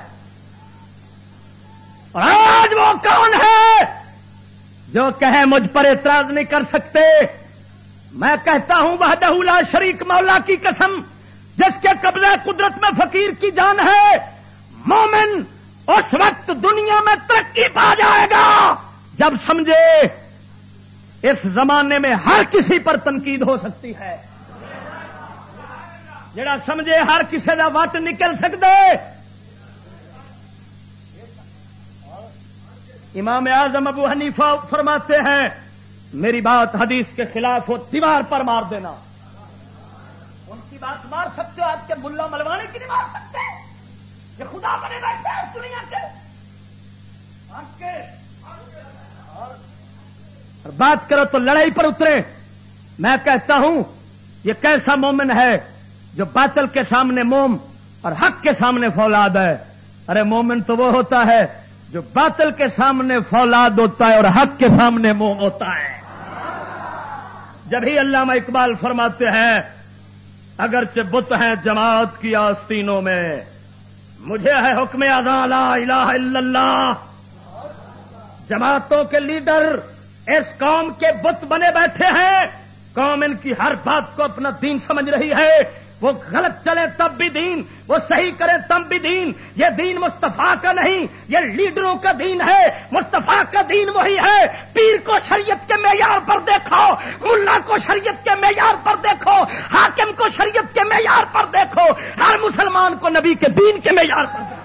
اور آج وہ کون ہے؟ جو کہیں مجھ پر اعتراض نہیں کر سکتے، میں کہتا ہوں وہ شریک مولا کی قسم، جس کے قبضہ قدرت میں فقیر کی جان ہے، مومن اس وقت دنیا میں ترقی پا جائے گا جب سمجھے اس زمانے میں ہر کسی پر تنقید ہو سکتی ہے۔ جڑا سمجھے ہر کسی کا وٹ نکل سکتے امام اعظم ابو حنیفہ فرماتے ہیں، میری بات حدیث کے خلاف ہو، دیوار پر مار دینا۔ ان کی بات مار سکتے ہو، آپ کے ملا ملوانے کی نہیں مار سکتے۔ یہ خدا بنے بیٹھے اس دنیا کے۔ بات کرو تو لڑائی پر اترے۔ میں کہتا ہوں، یہ کیسا مومن ہے جو باطل کے سامنے موم اور حق کے سامنے فولاد ہے؟ ارے مومن تو وہ ہوتا ہے جو باطل کے سامنے فولاد ہوتا ہے اور حق کے سامنے منہ ہوتا ہے۔ جب ہی علامہ اقبال فرماتے ہیں، اگرچہ بت ہیں جماعت کی آستینوں میں، مجھے ہے حکم لا الہ الا اللہ۔ جماعتوں کے لیڈر اس قوم کے بت بنے بیٹھے ہیں۔ قوم ان کی ہر بات کو اپنا دین سمجھ رہی ہے۔ وہ غلط چلے تب بھی دین، وہ صحیح کرے تب بھی دین۔ یہ دین مستفا کا نہیں، یہ لیڈروں کا دین ہے۔ مستفا کا دین وہی ہے۔ پیر کو شریعت کے معیار پر دیکھو، ملا کو شریعت کے معیار پر دیکھو، حاکم کو شریعت کے معیار پر دیکھو۔ ہر مسلمان کو نبی کے دین کے معیار پر دیکھو۔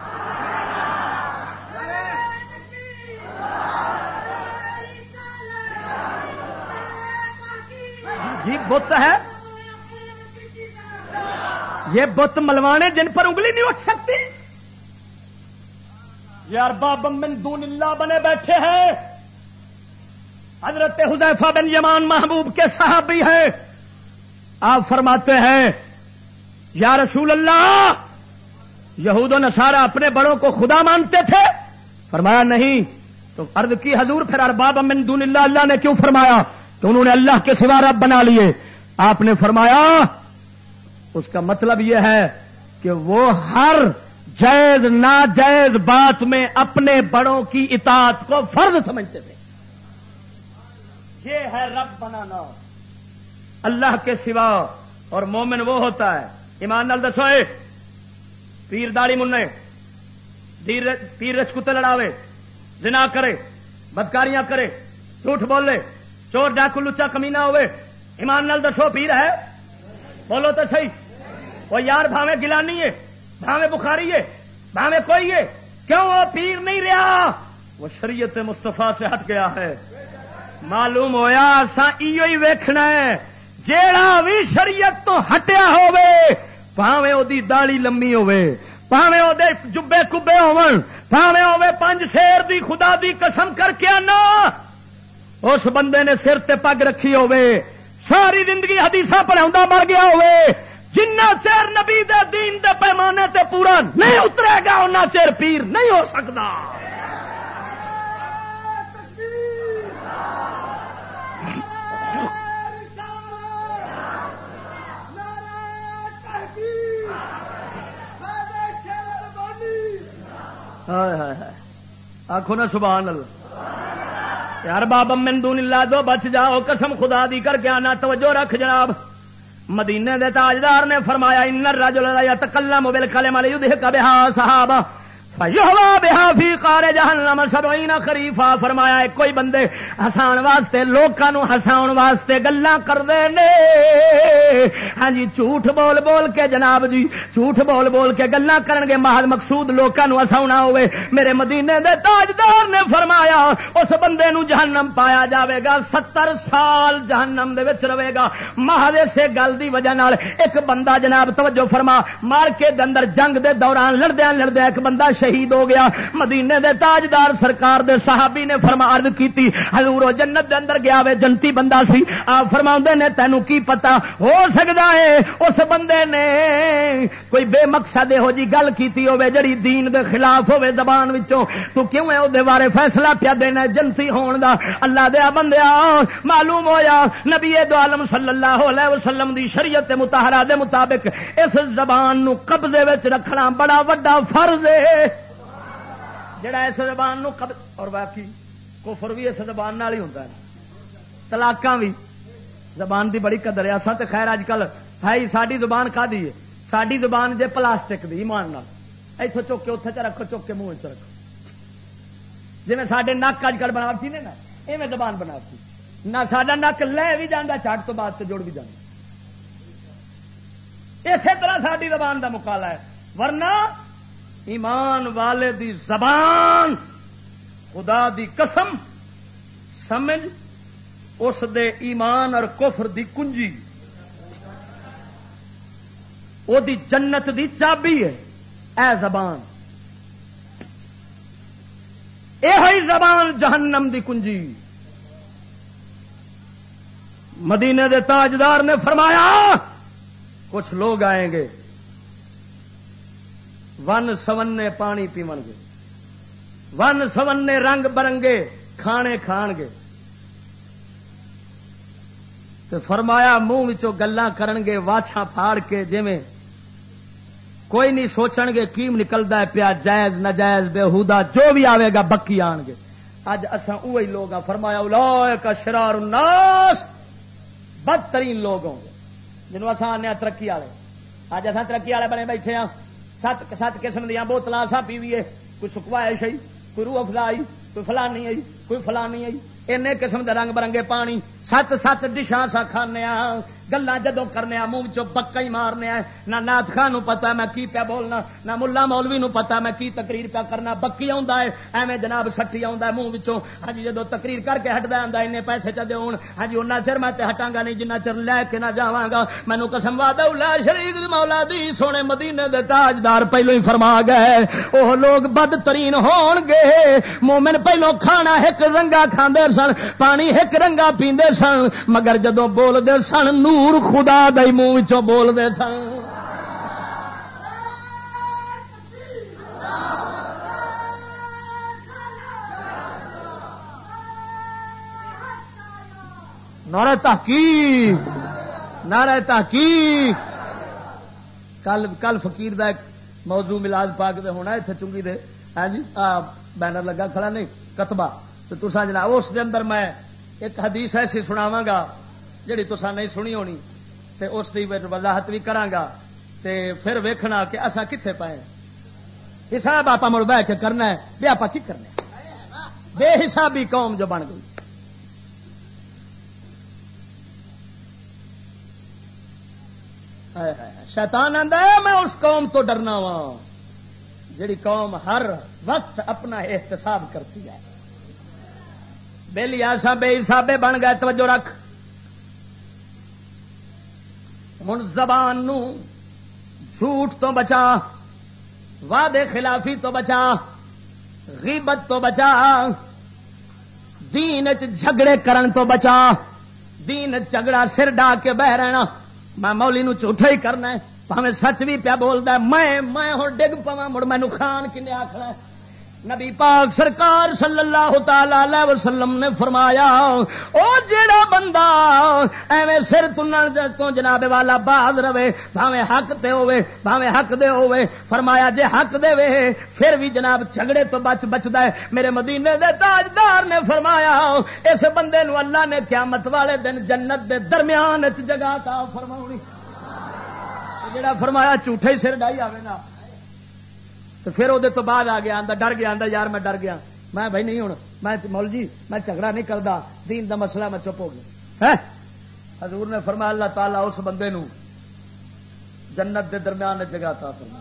جی بت ہے۔ یہ بت ملوانے جن پر انگلی نہیں اٹھ سکتی؟ یار باب دون اللہ بنے بیٹھے ہیں۔ حضرت حذیفہ بن یمان محبوب کے صحابی ہیں۔ آپ فرماتے ہیں، یا رسول اللہ، یہود و نصارہ اپنے بڑوں کو خدا مانتے تھے؟ فرمایا نہیں۔ تو ارد کی حضور، پھر ارباب من دون اللہ اللہ نے کیوں فرمایا؟ تو انہوں نے اللہ کے سوا رب بنا لیے۔ آپ نے فرمایا اس کا مطلب یہ ہے کہ وہ ہر جائز ناجائز بات میں اپنے بڑوں کی اطاعت کو فرض سمجھتے تھے۔ یہ ہے رب بنانا۔ اللہ کے سوا اور مومن وہ ہوتا ہے۔ ایمان نال دسو پیر داڑی منہ پیر رسکتے لڑاوے۔ زنا کرے۔ بدکاریاں کرے۔ جھوٹ بولے۔ چور ڈاکو لچا کمینا ہوئے ایمان نال دسو پیر ہے۔ بولو تو صحیح۔ وہ یار بھاوے گلانی ہے بھاوے بخاری ہے بھاوے کوئی ہے۔ کیوں وہ پیر نہیں رہا؟ وہ شریعت مستفا سے ہٹ گیا ہے۔ معلوم ہوا سا ویکھنا ہے۔ جیڑا بھی شریعت تو ہٹیا ہوے پاوے وہ داڑی لمبی ہوے پاوے وہ جبے کبے پاوے ہوے پنج شیر دی خدا دی قسم کر کے آنا۔ اس بندے نے سر تے پگ رکھی ہوے ساری زندگی حدیث پڑھا مر گیا ہوے جنا چیر نبی دے دین دے پیمانے تے پورا نہیں اترے گا ان چیر پیر نہیں ہو سکتا آخو نا سبحان اللہ۔ یار بابا من دون اللہ دو بچ جاؤ، قسم خدا دی کر کے آنا، توجہ رکھ جناب۔ مدینے دے تاجدار نے فرمایا، ان الرجل لا يتكلم بالكلمه ليذهب بها جہنم سبعین خریفا، فرمایا کوئی بندے ہسان واسطے لوگوں ہساؤ واسطے گلا کرتے ہاں جی جھوٹ بول بول کے جناب جی جھوٹ بول بول کے گلا کرن گے، محل مقصود لوگوں ہساؤنا ہوئے۔ میرے مدینے دے تاجدار نے فرمایا، اس بندے نو جہنم پایا جاوے گا، ستر سال جہنم دے وچ رہے گا۔ محل سے گل دی وجہ نال ایک بندہ جناب توجہ فرما مار کے اندر جنگ دے دوران لڑدیا لڑدیا ایک بندہ شہید شہید ہو گیا۔ مدینے دے تاجدار سرکار دے صحابی نے فرما عرض کیتی، حضور جنت دے اندر گیا وے، جنتی بندہ سی۔ آپ فرما نے تینوں کی پتا ہو سکتا ہے، اس بندے نے کوئی بے مقصد ہو جی گل کیتی ہوے جڑی دین دے خلاف ہوے زبان وچوں۔ تو کیوں ہے او دے بارے فیصلہ پیا دینا جنتی ہون دا؟ اللہ دیا بندیا معلوم ہویا نبی دو عالم صلی اللہ علیہ وسلم دی شریعت متحرہ دے مطابق اس زبان نو قبضے وچ رکھنا بڑا وڈا فرض ہے۔ جڑا اس زبان نو قبض اور باقی کفر بھی اس زبان نال ہی ہوتا ہے۔ طلاق بھی زبان دی بڑی قدر ہے۔ اصل تو خیر اج کل ہے ساری زبان کا دی ہے؟ ساری زبان جے پلاسٹک دی، ایمان نال۔ اتوں چک کے اتنے چ رکھو، چک کے منہ چ رکھو۔ جی سارے نک اج کل بنا نا نا ایویں زبان بنا نہ سڈا نک لے بھی جانا چٹ تو بعد سے جڑ بھی جانا اسی طرح ساری زبان دا مکالا ہے۔ ورنہ ایمان والے دی زبان خدا دی قسم سمجھ، اس دے ایمان اور کفر دی کنجی۔ او دی جنت دی چابی ہے، اے زبان۔ یہ زبان جہنم دی کنجی۔ مدینے دے تاجدار نے فرمایا، کچھ لوگ آئیں گے۔ ون سونے پانی پیو گے ون سونے رنگ برنگے کھانے کھان گے تو فرمایا منہ گلا گے واچھا پھاڑ کے جی کوئی نہیں سوچن گے کیم نکلتا ہے پیا جائز نجائز بےحدا جو بھی آئے گا بکی آن گے اج اصا وہی لوگ فرمایا کا شرار الناس بدترین لوگ ہوں گے جنوب اصا آنے ترقی والے اج اصا ترقی والے بنے بیٹھے ہاں سات سات قسم دیا بوتل سا پیویے کوئی سکھوایا آئی کوئی روح افزا آئی کوئی فلانی آئی کوئی فلانی آئی این قسم کے رنگ برنگے پانی۔ سات سات ڈشاں سا کھانے گلا جدو کرنے منہ چو پکا ہی مارنے نہ نات خان پتا میں کی پیا بولنا، نہ ملا مولوی نو پتا میں کی تقریر پیا کرنا۔ بکی آ ایویں جناب سٹی آ منہ ہاں جی، جدو تقریر کر کے ہٹتا آتا این پیسے چلے ہو ہاں جی، ان چر میں ہٹا گا نہیں جنہ چر لے کے نہ جا گا۔ مینو قسم وا دلا شریف مولا دی، سونے مدینے دے تاجدار پہلو ہی فرما گئے۔ وہ لوگ بدترین ہون گے۔ مومن پہلو کھانا ایک رنگا کھاندے سن، پانی ایک رنگا پیندے سن، مگر جدو بولتے سن، نور نور خدا دئی منہ بولتے سن. نعرہ تحقیق نعرہ تحقیق. کل کل فقیر دا ایک موضوع ملاد پاک دے ہونا اتنے چنگی دے. ہاں جی؟ بینر لگا کھڑا نہیں کتبا تو تسا جناب، اس دے اندر میں ایک حدیث ایسی سناوا گا. جی تسا نہیں سنی ہونی، تے اس کی وضاحت بھی کرا تے پھر ویکھنا کہ اصا کتنے پائے۔ حساب آپ مڑ بہ کے کرنا ہے بھی آپ کی کرنا بے حسابی قوم جو بن گئی۔ شیطان آدھا میں اس قوم تو ڈرنا وا۔ جڑی قوم ہر وقت اپنا احتساب کرتی ہے۔ بہلی ایسا بے حسابے بن گئے، توجہ رکھ۔ ہوں زبان نو جھوٹ تو بچا، وعدے خلافی تو بچا، غیبت تو بچا، دین جھگڑے کرن تو بچا، دین جھگڑا سر ڈا کے بہ رہنا۔ میں مولی نو جھوٹا ہی کرنا پاوے سچ بھی پیا بولتا میں میں ہوں ڈگ پوا مڑ مینو خان کنے آخنا نبی پاک سرکار صلی اللہ تعالی وسلم نے فرمایا، او جیڑا بندہ ایویں سر تنن تو جناب والا باز رہے، بھاویں حق تے ہوے بھاویں حق دے ہوے فرمایا جے حق دے وے پھر بھی جناب جھگڑے تو بچ بچدا ہے۔ میرے مدینے دے تاجدار نے فرمایا، اس بندے نو اللہ نے قیامت والے دن جنت دے درمیان وچ جگہ عطا فرماونی۔ جڑا فرمایا، جھوٹے سر ڈائی آوے نا۔ تو پھر وہ تو بعد آ گیا آدھا ڈر گیا آدھا یار میں ڈر گیا۔ میں بھائی نہیں ہوں، میں مول جی میں جھگڑا نہیں کرتا دین دا مسئلہ میں چپ ہو گیا۔ حضور نے فرمایا، اللہ تعالیٰ اس بندے نو جنت دے درمیان جگہ تا فرما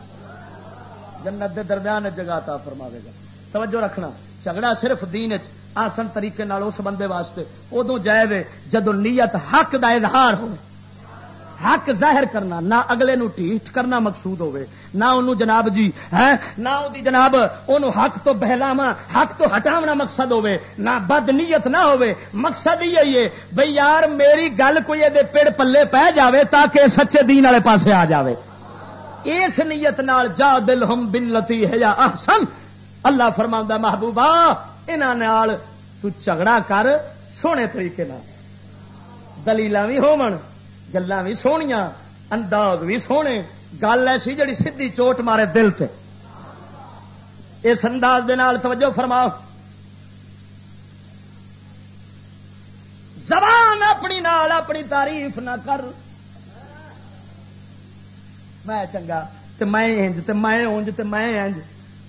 جنت دے درمیان جگہ تا فرما گا۔ توجہ رکھنا، جھگڑا صرف دین آسن طریقے اس بندے واسطے۔ ادو جائے جدو نیت حق دا اظہار ہوئے۔ حق ظاہر کرنا، نہ اگلے نو ٹھیٹ کرنا مقصود ہوئے نہ انہوں جناب جی ہے نہ دی جناب انہوں حق تو بہلاوا حق تو ہٹاونا مقصد ہوئے نہ بد نیت نہ ہوئے مقصد ہی ہے، بھئی یار میری گل کوئی دے پیڑ پلے پہ جاوے تاکہ سچے دین والے پاسے آ جاوے۔ اس نیت نال جا دل ہم بن لتی ہے یا احسن، اللہ فرما محبوبہ انہوں تو جھگڑا کر سونے طریقے دلیل بھی ہون گلا بھی سویا انداز بھی سونے۔ گل ایسی جڑی سیدھی چوٹ مارے دل سے اس انداز دے نال توجہ فرما زبان اپنی نال اپنی تعریف نہ کر۔ میں چنگا، تے میں انج، تے میں اونج، تے میں انج۔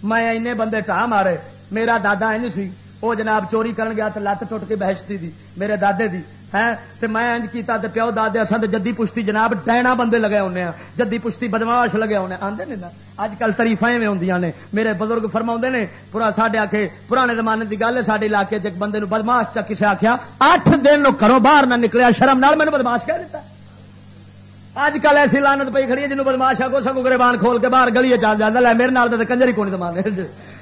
میں اینے بندے ٹا مارے۔ میرا دادا انج سی۔ وہ جناب چوری کرن گیا تو لت ٹوٹ کے بہشتی دی۔ میرے دادے دی۔ ہے میں انج کیتا تے پیو دادے اصل جدی پشتی جناب ڈینا بندے لگے ہونے ہیں جدی پشتی بدماش لگے ہونے ہاں۔ آدھے نے نا؟ اج کل تریفا ایویں ہوں نے۔ میرے بزرگ فرما نے، پورا ساڈے آ کے پرانے زمانے کی گل ہے سارے علاقے چ بندے بدماش چ کسے آخیا اٹھ دن کرو باہر نہ نکلیا، شرم نال مینو بدماش کہہ دیتا اج کل ایسی لانت پی کھڑی ہے جنوب بدماش آگو سگو گربان کھول کے باہر گلی چل جانا لے میرے نال کنجری کون دماغ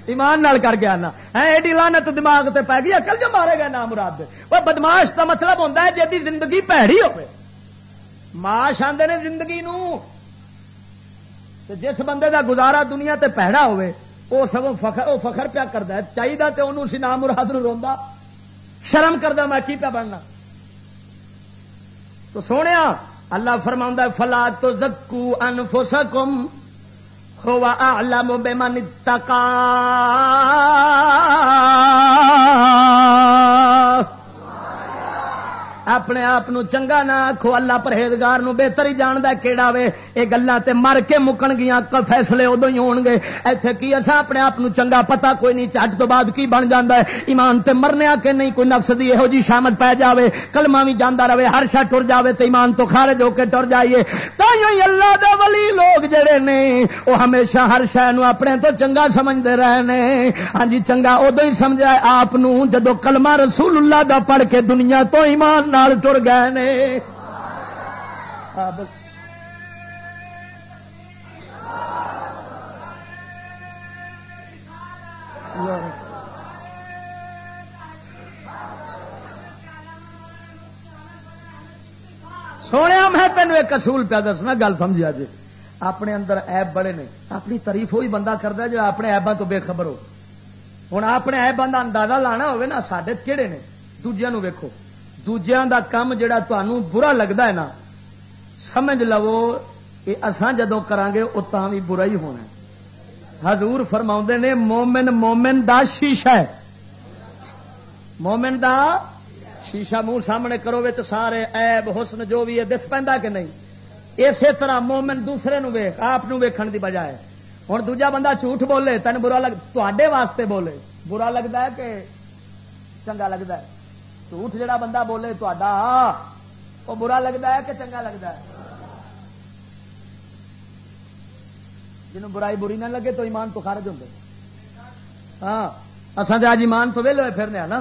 ایمان نال کر کے آنا ہاں، ایڈی لانت دماغ تے پی گئی اکل جو مارے گئے نام مراد وہ بدماش کا مطلب ہوتا ہے جی زندگی پیڑی ہو ماش آدھے نے زندگی نو۔ جس بندے دا گزارا دنیا تے پیڑا ہوئے وہ سگوں فخر وہ فخر پیا کرتا ہے۔ چاہیے تو انہوں سی نام مراد نو روا شرم کرتا میں کی پیا بننا۔ تو سونے اللہ فرما فلا تو زکو انفسکم۔ ہوا اعلم بمن اتقا اپنے آپ چنگا نہ آخو اللہ پرہیزگار بہتر ہی جانتا کہڑا وے۔ یہ گلیں مر کے مکن گیا فیصلے ادو ہی ہو گے۔ اتنے کی اصا اپنے آپ چنگا پتا کوئی نہیں، چٹ تو بعد کی بن جا ہے؟ ایمان تے مرنے آ کے نہیں، کوئی نفس دی یہو جی شامت پی جائے کلما بھی جانا رہے، ہر شا ٹر جائے تو ایمان تو خارج ہو کے ٹر جائیے۔ تو اللہ دے ولی لوگ جڑے نے وہ ہمیشہ ہر شہ اپنے تو چنگا سمجھتے رہے ہاں جی چنگا ادو ہی سمجھا آپ جدو کلمہ رسول اللہ دا پڑھ کے دنیا تو ایمان نہ نال ٹر گئے نے۔ سونے میں تینوں ایک اصول پیا دسنا، گل سمجھا جی اپنے اندر ایب بڑے نے۔ اپنی تاریف وہی بندہ کرتا جو اپنے ایباں تو بے خبر ہو۔ ہوں اپنے ایباں کا اندازہ لانا ہوگا نا سڈے کہڑے نے؟ دوجیا ویکو دوجیا کا کام جڑا تمہوں برا لگتا ہے نا سمجھ لو کہ اسان جدو کران گے وہ بھی برا ہی ہونا حضور فرما نے مومن مومن دا شیشہ ہے مومن دا شیشہ منہ سامنے کرو تو سارے ایب حسن جو بھی ہے دس پہ کہ نہیں اسی طرح مومن دوسرے نو ویخ آپ ویکھن دی بجائے ہوں دوجا بندہ جھوٹ بولے تین برا لگ تے واسطے بولے برا لگتا ہے کہ چنگا لگتا ہے جھوٹ جڑا بندہ بولے تا وہ برا لگتا ہے کہ چنگا لگتا ہے؟ جنہوں برائی بری نہ لگے تو ایمان تو خارج ہوں ہاں اصل آج ایمان تو ویلو پھرنے نا؟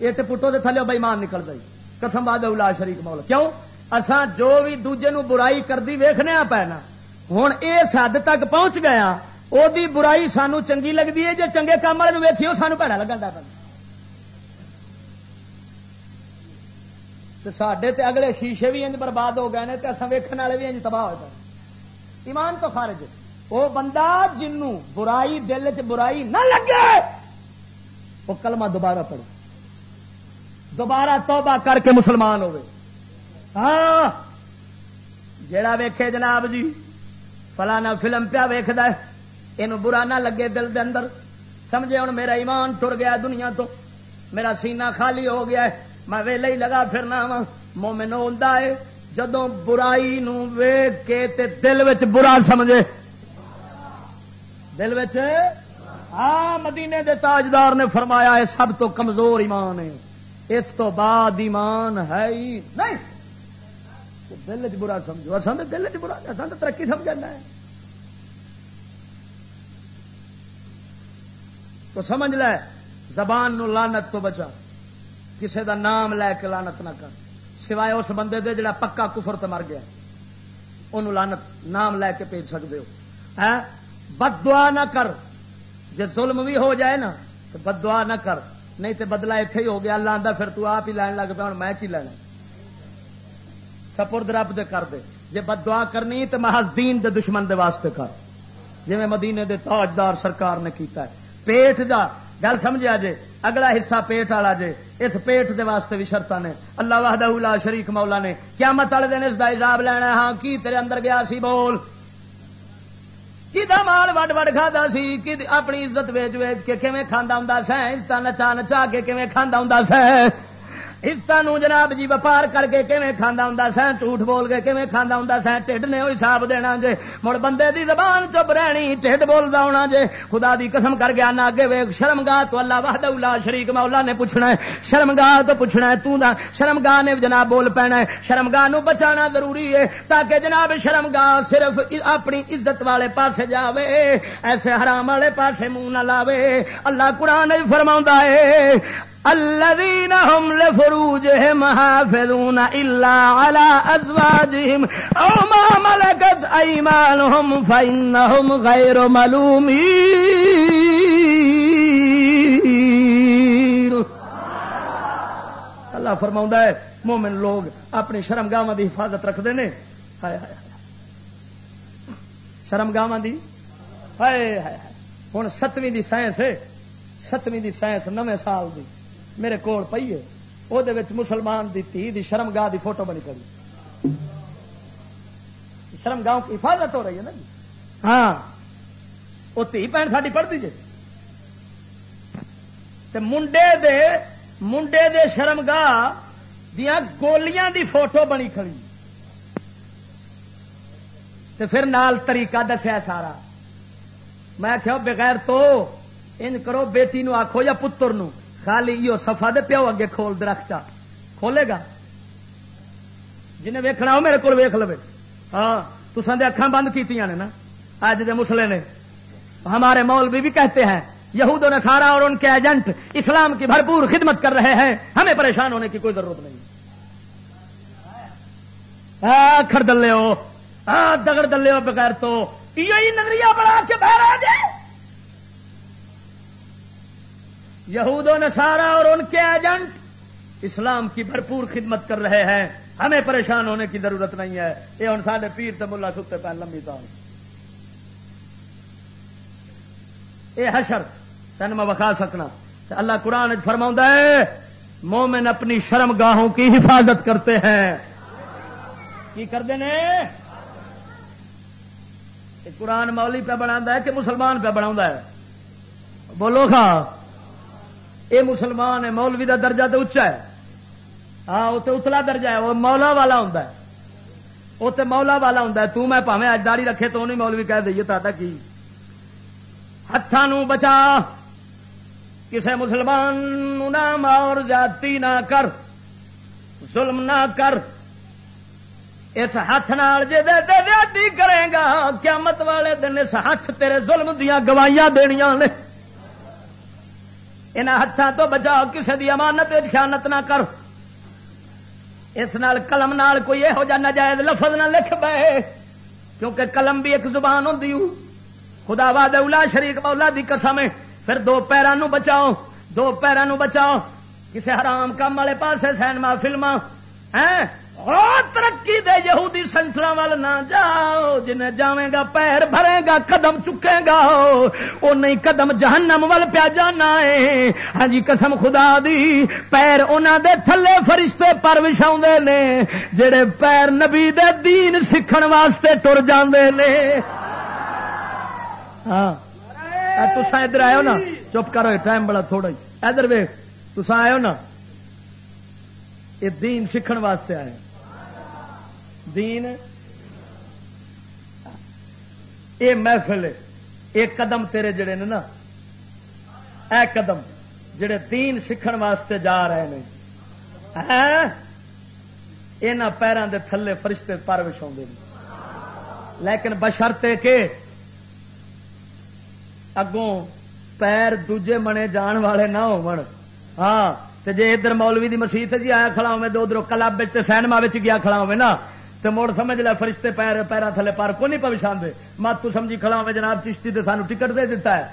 یہ تو پٹو کے تھلے بےمان نکل گئی۔ قسم باد شریف مولا۔ کیوں؟ اسان جو بھی دوجے نو برائی کردی ویخنے پینا۔ ہوں اس حد تک پہنچ گیا وہ برائی سانو چنگی لگتی ہے جی چنگے کام والے ویکھی سانو پیڑا سڈے تے اگلے شیشے بھی انج برباد ہو گئے تو اصل ویکن والے بھی انج تباہ ہو گئے ایمان تو خارج وہ بندہ جنوں برائی دل چ برائی نہ لگے، وہ کلمہ دوبارہ پڑے دوبارہ توبہ کر کے مسلمان ہوئے۔ ہاں جڑا ویکھے جناب جی فلانا فلم پیا ویخد یہ برا نہ لگے دل دے اندر۔ سمجھے ہوں میرا ایمان ٹر گیا دنیا تو، میرا سینہ خالی ہو گیا ہے۔ میں ویلے ہی لگا پھرنا وا مومن ہے جدو برائی نو ویگ کے تے دل وچ برا سمجھے۔ دل وچ؟ ہاں مدینے دے تاجدار نے فرمایا ہے سب تو کمزور ایمان ہے اس تو بعد ایمان ہے ہی نہیں۔ دل چ برا سمجھو۔ اصل دل چ برا اصل تو ترقی سمجھنا ہے۔ تو سمجھ لے، زبان نو لانت تو بچا۔ کسے دا نام لے کے لانت نہ کر۔ سوائے اس بندے دے جڑا پکا کفر تے مر گیا۔ انہوں لانت نام لے کے بھیج سکتے ہو۔ بد دعا نہ کر۔ جی ظلم بھی ہو جائے نا، تو بد دعا نہ کر۔ نہیں تو بدلا اتے ہی ہو گیا۔ اللہ آدھا پھر تو آپ ہی لین لگ پیا ہوں میں کی لینا سپرد رب دے کر دے۔ جی بد دعا کرنی تو محض دین دے دشمن دے واسطے کر۔ جی مدینے دے تاجدار سرکار نے کیتا ہے۔ پیٹ دا، گل سمجھا جے؟ اگلا حصہ پیٹ والا جے۔ اس پیٹ دے واسطے بھی شرط نے۔ اللہ وحدہ لا شریک مولا نے۔ قیامت والے دن اس کا حساب لینا ہاں کی تیرے اندر گیا سی بول؟ مال وڈ وڈ کھا سی؟ اپنی عزت ویچ ویچ کے کھانا ہوں سائنس نچا نچا کے کھانا ہوں سائ حصہ نو جناب جی وپار کر کے کھے کھانا ہوں سہ جھوٹ بول کے کھے کھانا ہوں سہ ٹھڈ نے وہ حساب دینا جے۔ مڑ بندے دی زبان چپ رہنی، ٹھڈ بولتا ہونا جے۔ خدا دی قسم کر گیا نہ اگے ویگ شرم گاہ تو اللہ واہد اللہ شریک مولا نے پوچھنا ہے۔ شرم گاہ تو پوچھنا ہے تو شرم گاہ نے جناب بول پینا ہے۔ شرم گاہ نو بچانا ضروری ہے، تاکہ جناب شرم گاہ صرف اپنی عزت والے پاسے جاوے، ایسے حرام والے پاسے منہ نہ لاوے۔ اللہ قرآن فرما ہے الذين هم لفروجهم حافظون إلا على أزواجهم أو ما ملكت أيمانهم فإنهم غير ملومين. اللہ فرما ہے مومن لوگ اپنی شرم گاہ کی حفاظت رکھتے ہیں۔ شرم گاہ کی ہوں، ستویں دی سائنس ستویں دی سائنس نویں سال دی۔ میرے کول پی ہے۔ وہ مسلمان دی تھی دی شرم گاہ دی فوٹو بنی کری شرم گاؤں کی حفاظت ہو رہی ہے نا جی؟ ہاں۔ وہ تھی بھن ساری پڑھ دیجیے منڈے دے منڈے دے شرم گاہ دیا گولیاں دی فوٹو بنی کھڑی۔ تے پھر نال طریقہ دسیا سارا۔ میں کہ بغیر تو ان کرو بیٹی نو آخو یا پتر نو۔ خالی یہ سفا دے پیو اگے کھول درخت کھولے گا؟ جنہیں ویکنا وہ میرے کو ویک لو ہاں تو سندے اکھان بند کی نا۔ اج دے مسلے نے۔ ہمارے مولوی بھی کہتے ہیں یہود نے سارا اور ان کے ایجنٹ اسلام کی بھرپور خدمت کر رہے ہیں۔ ہمیں پریشان ہونے کی کوئی ضرورت نہیں۔ کھڑ دلے ہو۔ دگڑ دلے ہو بغیر تو۔ یہ نظریہ بڑھا کے بہ رہا جائے یہود و نصارہ اور ان کے ایجنٹ اسلام کی بھرپور خدمت کر رہے ہیں۔ ہمیں پریشان ہونے کی ضرورت نہیں ہے۔ یہ ہوں سارے پیر تو ملا ستے پہ لمبی تار یہ حشر تین میں بکھا سکنا۔ اللہ قرآن فرما ہے، مومن اپنی شرم گاہوں کی حفاظت کرتے ہیں۔ کی کرتے ہیں قرآن مولی پہ بنا ہے کہ مسلمان پہ بنا ہے۔ بولو کھا۔ یہ مسلمان ہے، مولوی کا درجہ تو اچا ہے۔ ہاں وہ تو اتلا درجہ ہے وہ مولا والا ہوں وہ تو مولا والا ہوں تو میں پاوے اجداری رکھے تو نہیں مولوی کہہ دئیے تا کی؟ ہاتھوں بچا۔ کسے مسلمان نہ مور جاتی نہ کر، ظلم نہ کر۔ اس ہاتھ جی کرے گا، قیامت والے دن اس ہاتھ تیرے ظلم دیا گوائیاں دنیا نے۔ ان ہاتھوں تو بچاؤ کسی کی امانت خیانت نہ کر۔ اس نال قلم نال کوئی یہو جہ نجائز لفظ نہ لکھ بے کیونکہ قلم بھی ایک زبان ہوں خدا وا دولا شریک مولا دی قسم پھر دو پیروں بچاؤ، دو پیروں بچاؤ۔ کسی حرام کام والے پاسے سینما فلما ہاں، ترقی دے یہودی سنٹر وال نہ جاؤ، جنہیں جائے گا پیر بھرے گا، قدم چکے گا وہ نہیں قدم جہنم ول پیا جانا ہے۔ ہاں جی قسم خدا دی، پیر انہوں دے تھلے فرشتے پر وچھا نے، جڑے پیر نبی دے دین سیکھن واسطے ٹر جاندے نے۔ ہاں تسا ادھر آئے نا، چپ کرو، ٹائم بڑا تھوڑا ہی۔ ادھر ویخ تسا آئے نا، یہ دین سیکھن واسطے آئے دین، اے محفل، اے قدم تیرے جڑے نے نا، اے قدم جڑے دین سیکھن واسطے جا رہے ہیں؟ یہاں پیروں دے تھلے فرشتے پر وچھا لیکن بشرتے کہ اگوں پیر دوجے منے جان والے نہ ہو ہاں جی ادھر مولوی دی مسیت جی آیا کھڑا ہوئے دو ادھر کلب سینما گیا کھڑا ہوئے نا۔ تو مڑ سمجھ لے فرشتے پیر پیرا تھلے پار کو نہیں پوچھا مت تو سمجھی کھڑا ہوئے جناب چشتی تے سانو ٹکٹ دے دیتا ہے۔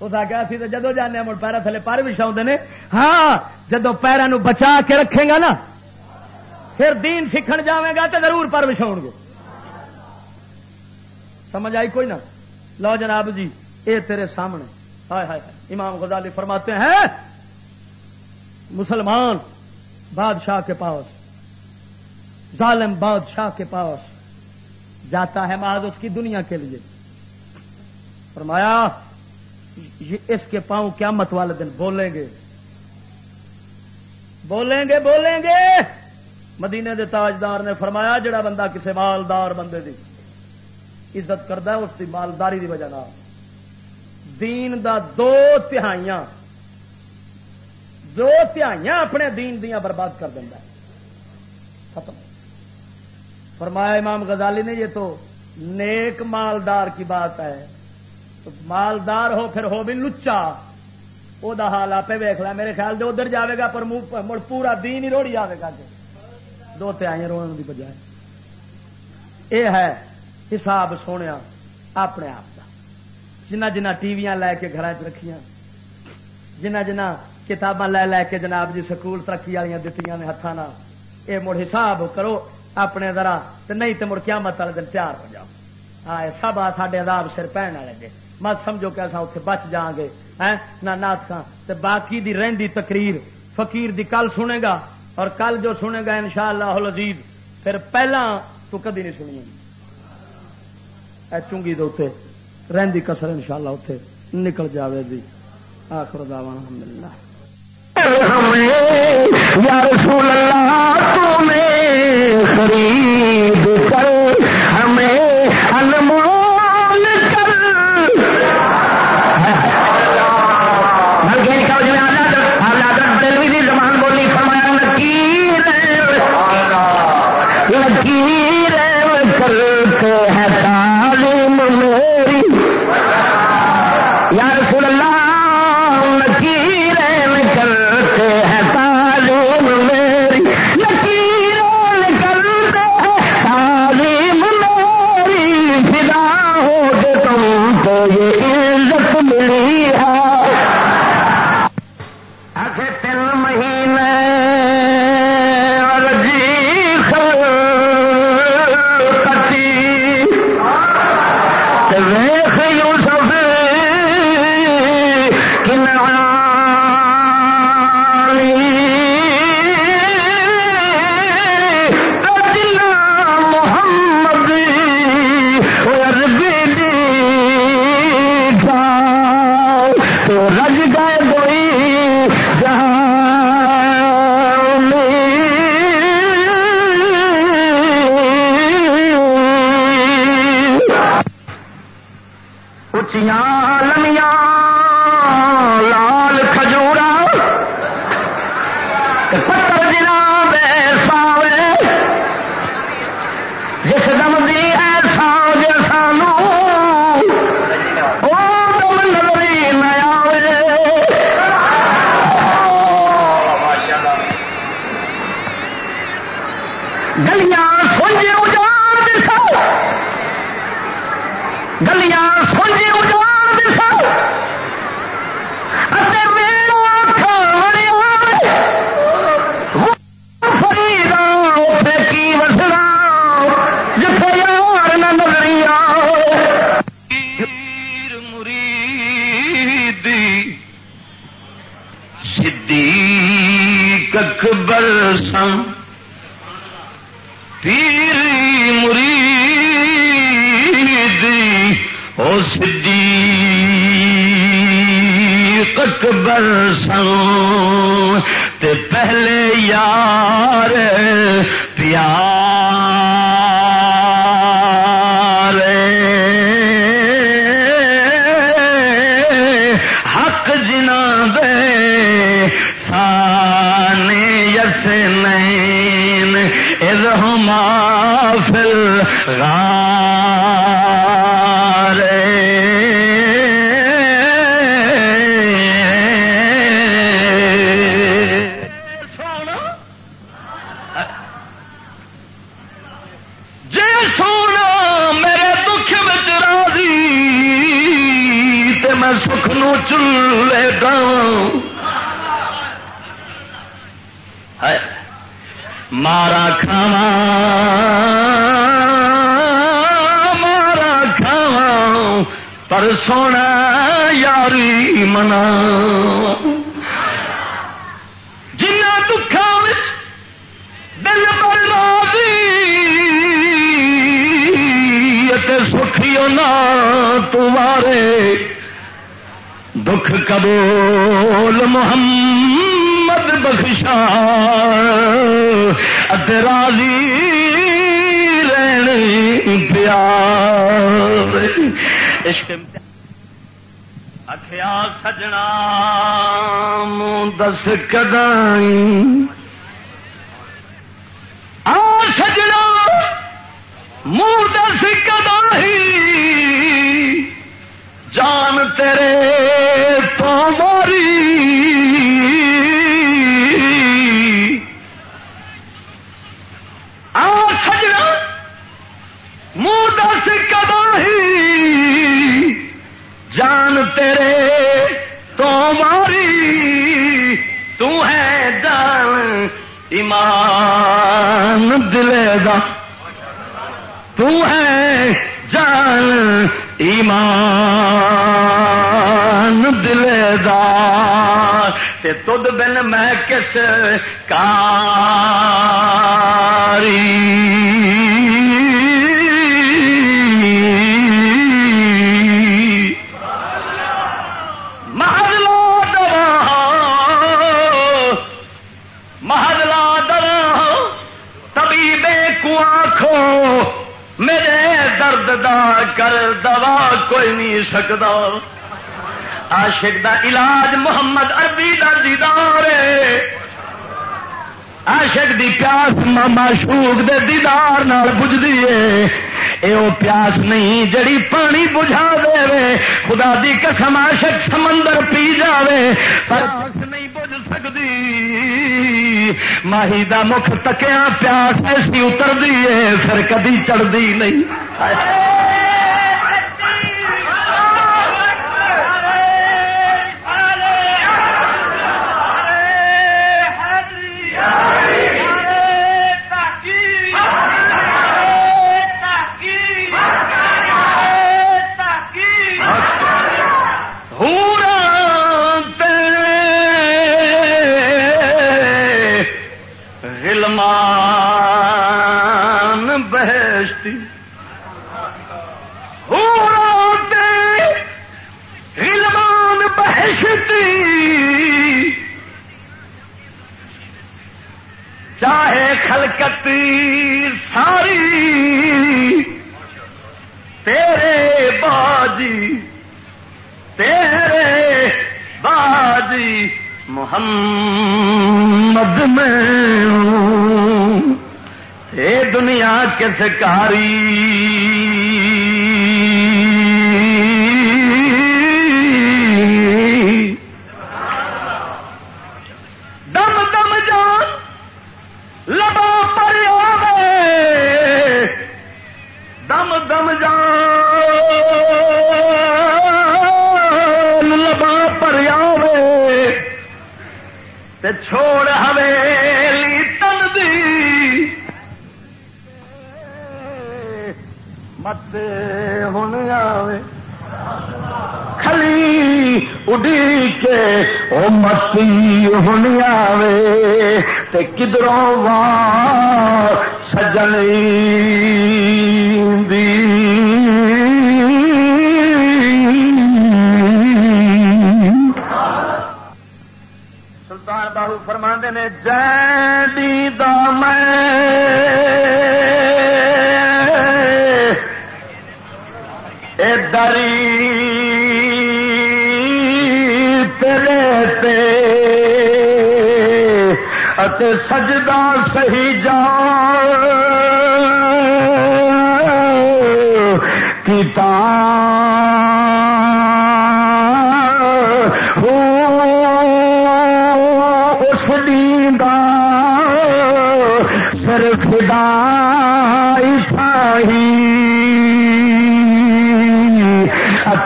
اس آ اسی تو جدو جانے مڑ پیرا تھلے پار بچھا نے۔ ہاں جدو پیروں بچا کے رکھے گا نا، پھر دین سیکھن جائے گا تو ضرور پر بچھاؤ گے۔ سمجھ آئی کوئی نہ لو جناب جی اے تیرے سامنے۔ ہائے ہائے، امام غزالی فرماتے ہیں، مسلمان بادشاہ کے پاس ظالم بادشاہ کے پاس جاتا ہے معذ اس کی دنیا کے لیے۔ فرمایا، یہ اس کے پاؤں قیامت والے دن بولیں گے۔ بولیں گے بولیں گے۔ مدینے دے تاجدار نے فرمایا، جڑا بندہ کسی مالدار بندے دی عزت کرتا ہے، اس کی مالداری دی وجہ دین دا دو تہائیاں دو تہائیاں اپنے دین دیا برباد کر دینا ختم۔ فرمایا امام غزالی نے، یہ تو نیک مالدار کی بات ہے۔ تو مالدار ہو، پھر ہو بھی لچا۔ وہ حال آپ ویخ لا میرے خیال سے ادھر جاوے گا، پر مڑ پورا دین ہی روڑی آئے گا دو تہائیاں رونے کی بجائے۔ یہ ہے حساب سونے اپنے آپ کا جنہ جنہ ٹی وی لے کے گھر چ رکھیاں، جنہ جنہ کتاباں لے لے کے جناب جی سکول ترقی والی دیتی نے ہاتھوں یہ مڑ حساب کرو۔ اپنے ذرا تو نہیں تو مڑ کیا مت والے دن تیار ہو جاؤ ہاں سب آ سارے آداب سر پہن والے جی مت سمجھو کہ اصا اتنے بچ جا گے نہ نات خان باقی دی رہی تقریر، فقیر دی کل سنے گا۔ اور کل جو سنے گا ان شاء اللہ لذیذ پھر پہلا تو کدی نہیں سنی چونگی دے رہی کسر ان شاء اللہ اتنے نکل جاوے جی آخر دعوانا الحمدللہ۔ یا رسول اللہ تمہیں خرید کر ہمیں علم سجنا دس قدم کاری تبھی بے میرے درد دا کر دوا کوئی نہیں سکتا۔ آشق دا علاج محمد عربی دا دیدار ہے۔ عاشق دی پیاس معشوق دے دیدار نال ہے اے۔ او پیاس نہیں جڑی پانی بجھا دے وے۔ خدا دی قسم عاشق سمندر پی جاوے۔ پیاس نہیں بجھ سکتی ماہی دا مکھ تکیا پیاس ایسی اتر دی پھر کدی چڑھتی نہیں۔ حقیقت ساری تیرے باجی تیرے باجی محمد میں اے دنیا کس کاری تے چھوڑ حویلی تن دی۔ مت ہن آوے۔ کھلی اڈی کے او متی ہن آوے۔ تے کدروں وا سجنی دی۔ اللہ فرما نے جی میں دری تیرے تے سجدہ سہی جان کیتا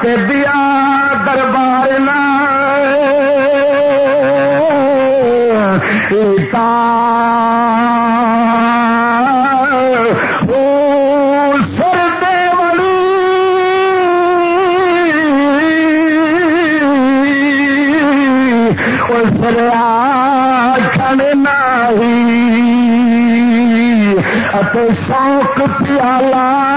کے دیا دربار لیتا شوق پیالہ۔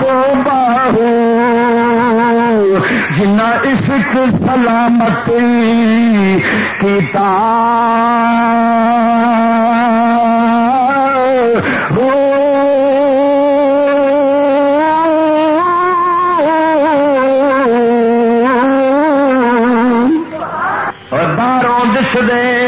تو باہو جنا عشق سلامتی کیتا۔ باہروں دس دے۔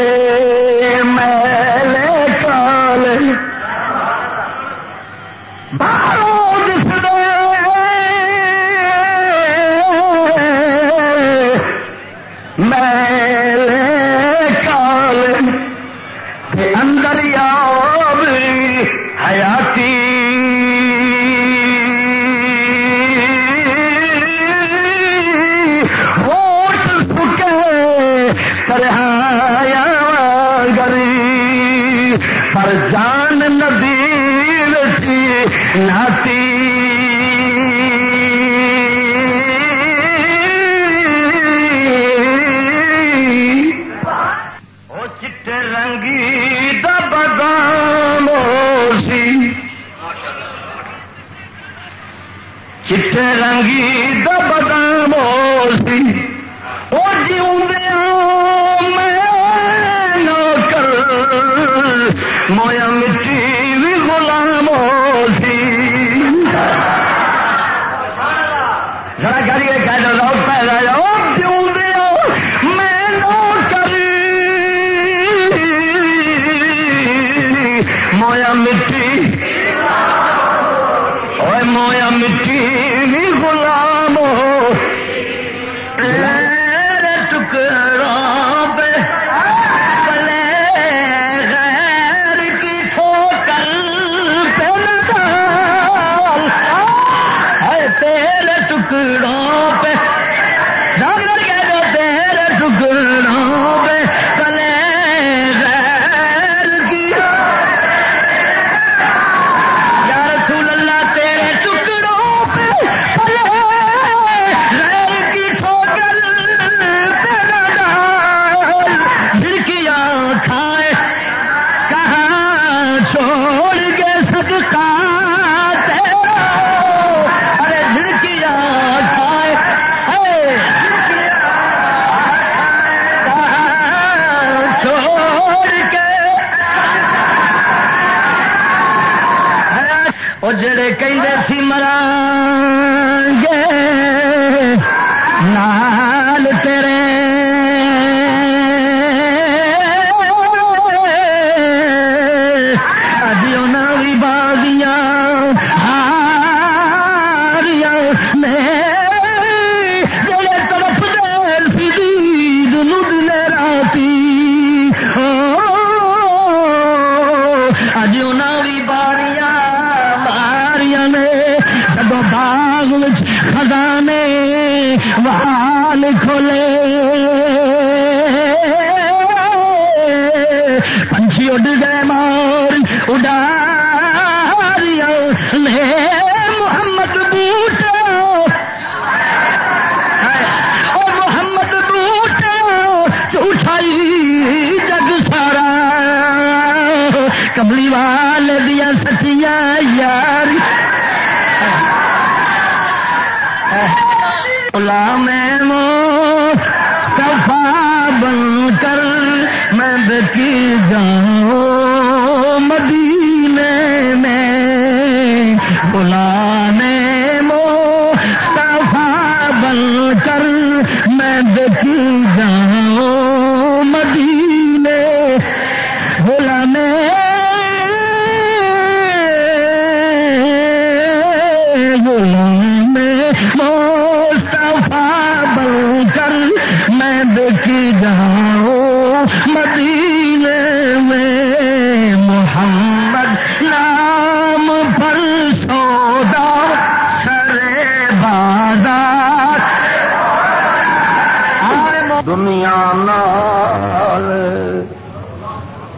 اللہ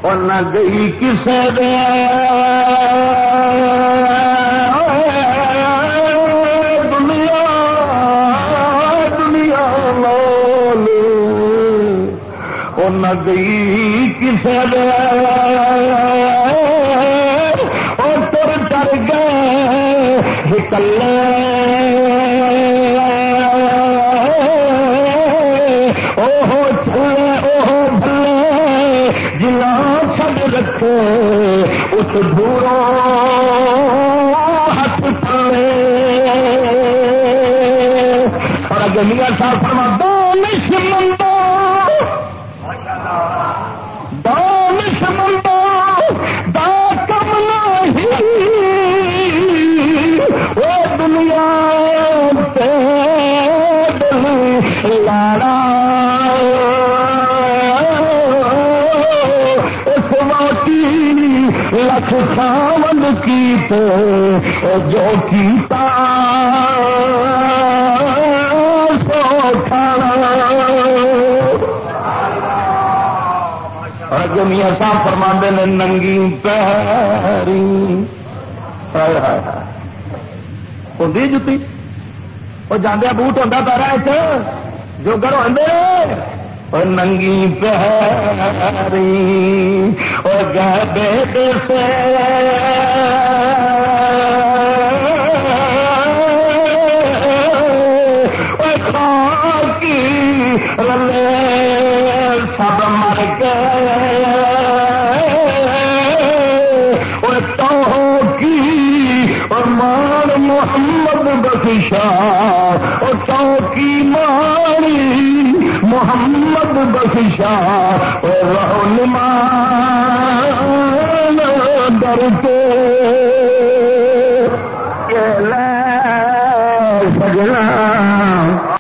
گئی کسے دنیا دنیا لال نہ گئی کسے اور تر ڈر گئے کلے نہ سب رکھے اس دوروں ہاتھ پڑے اور اگر میاں صاحب فرما دو سمندو لکھ کی تو جو کیتا سو جمیا صاحب فرما نے ننگی پہری۔ ہوتی جتی؟ وہ جانے بوٹ ہوتا پیرا جو گھر ہوتے ننگی پہری۔ گے سے۔ سب مر گئے۔ تو کی اور مان محمد بخشا۔ اور تو کی مانی محمد بخشا رہنما در کے۔ سجنا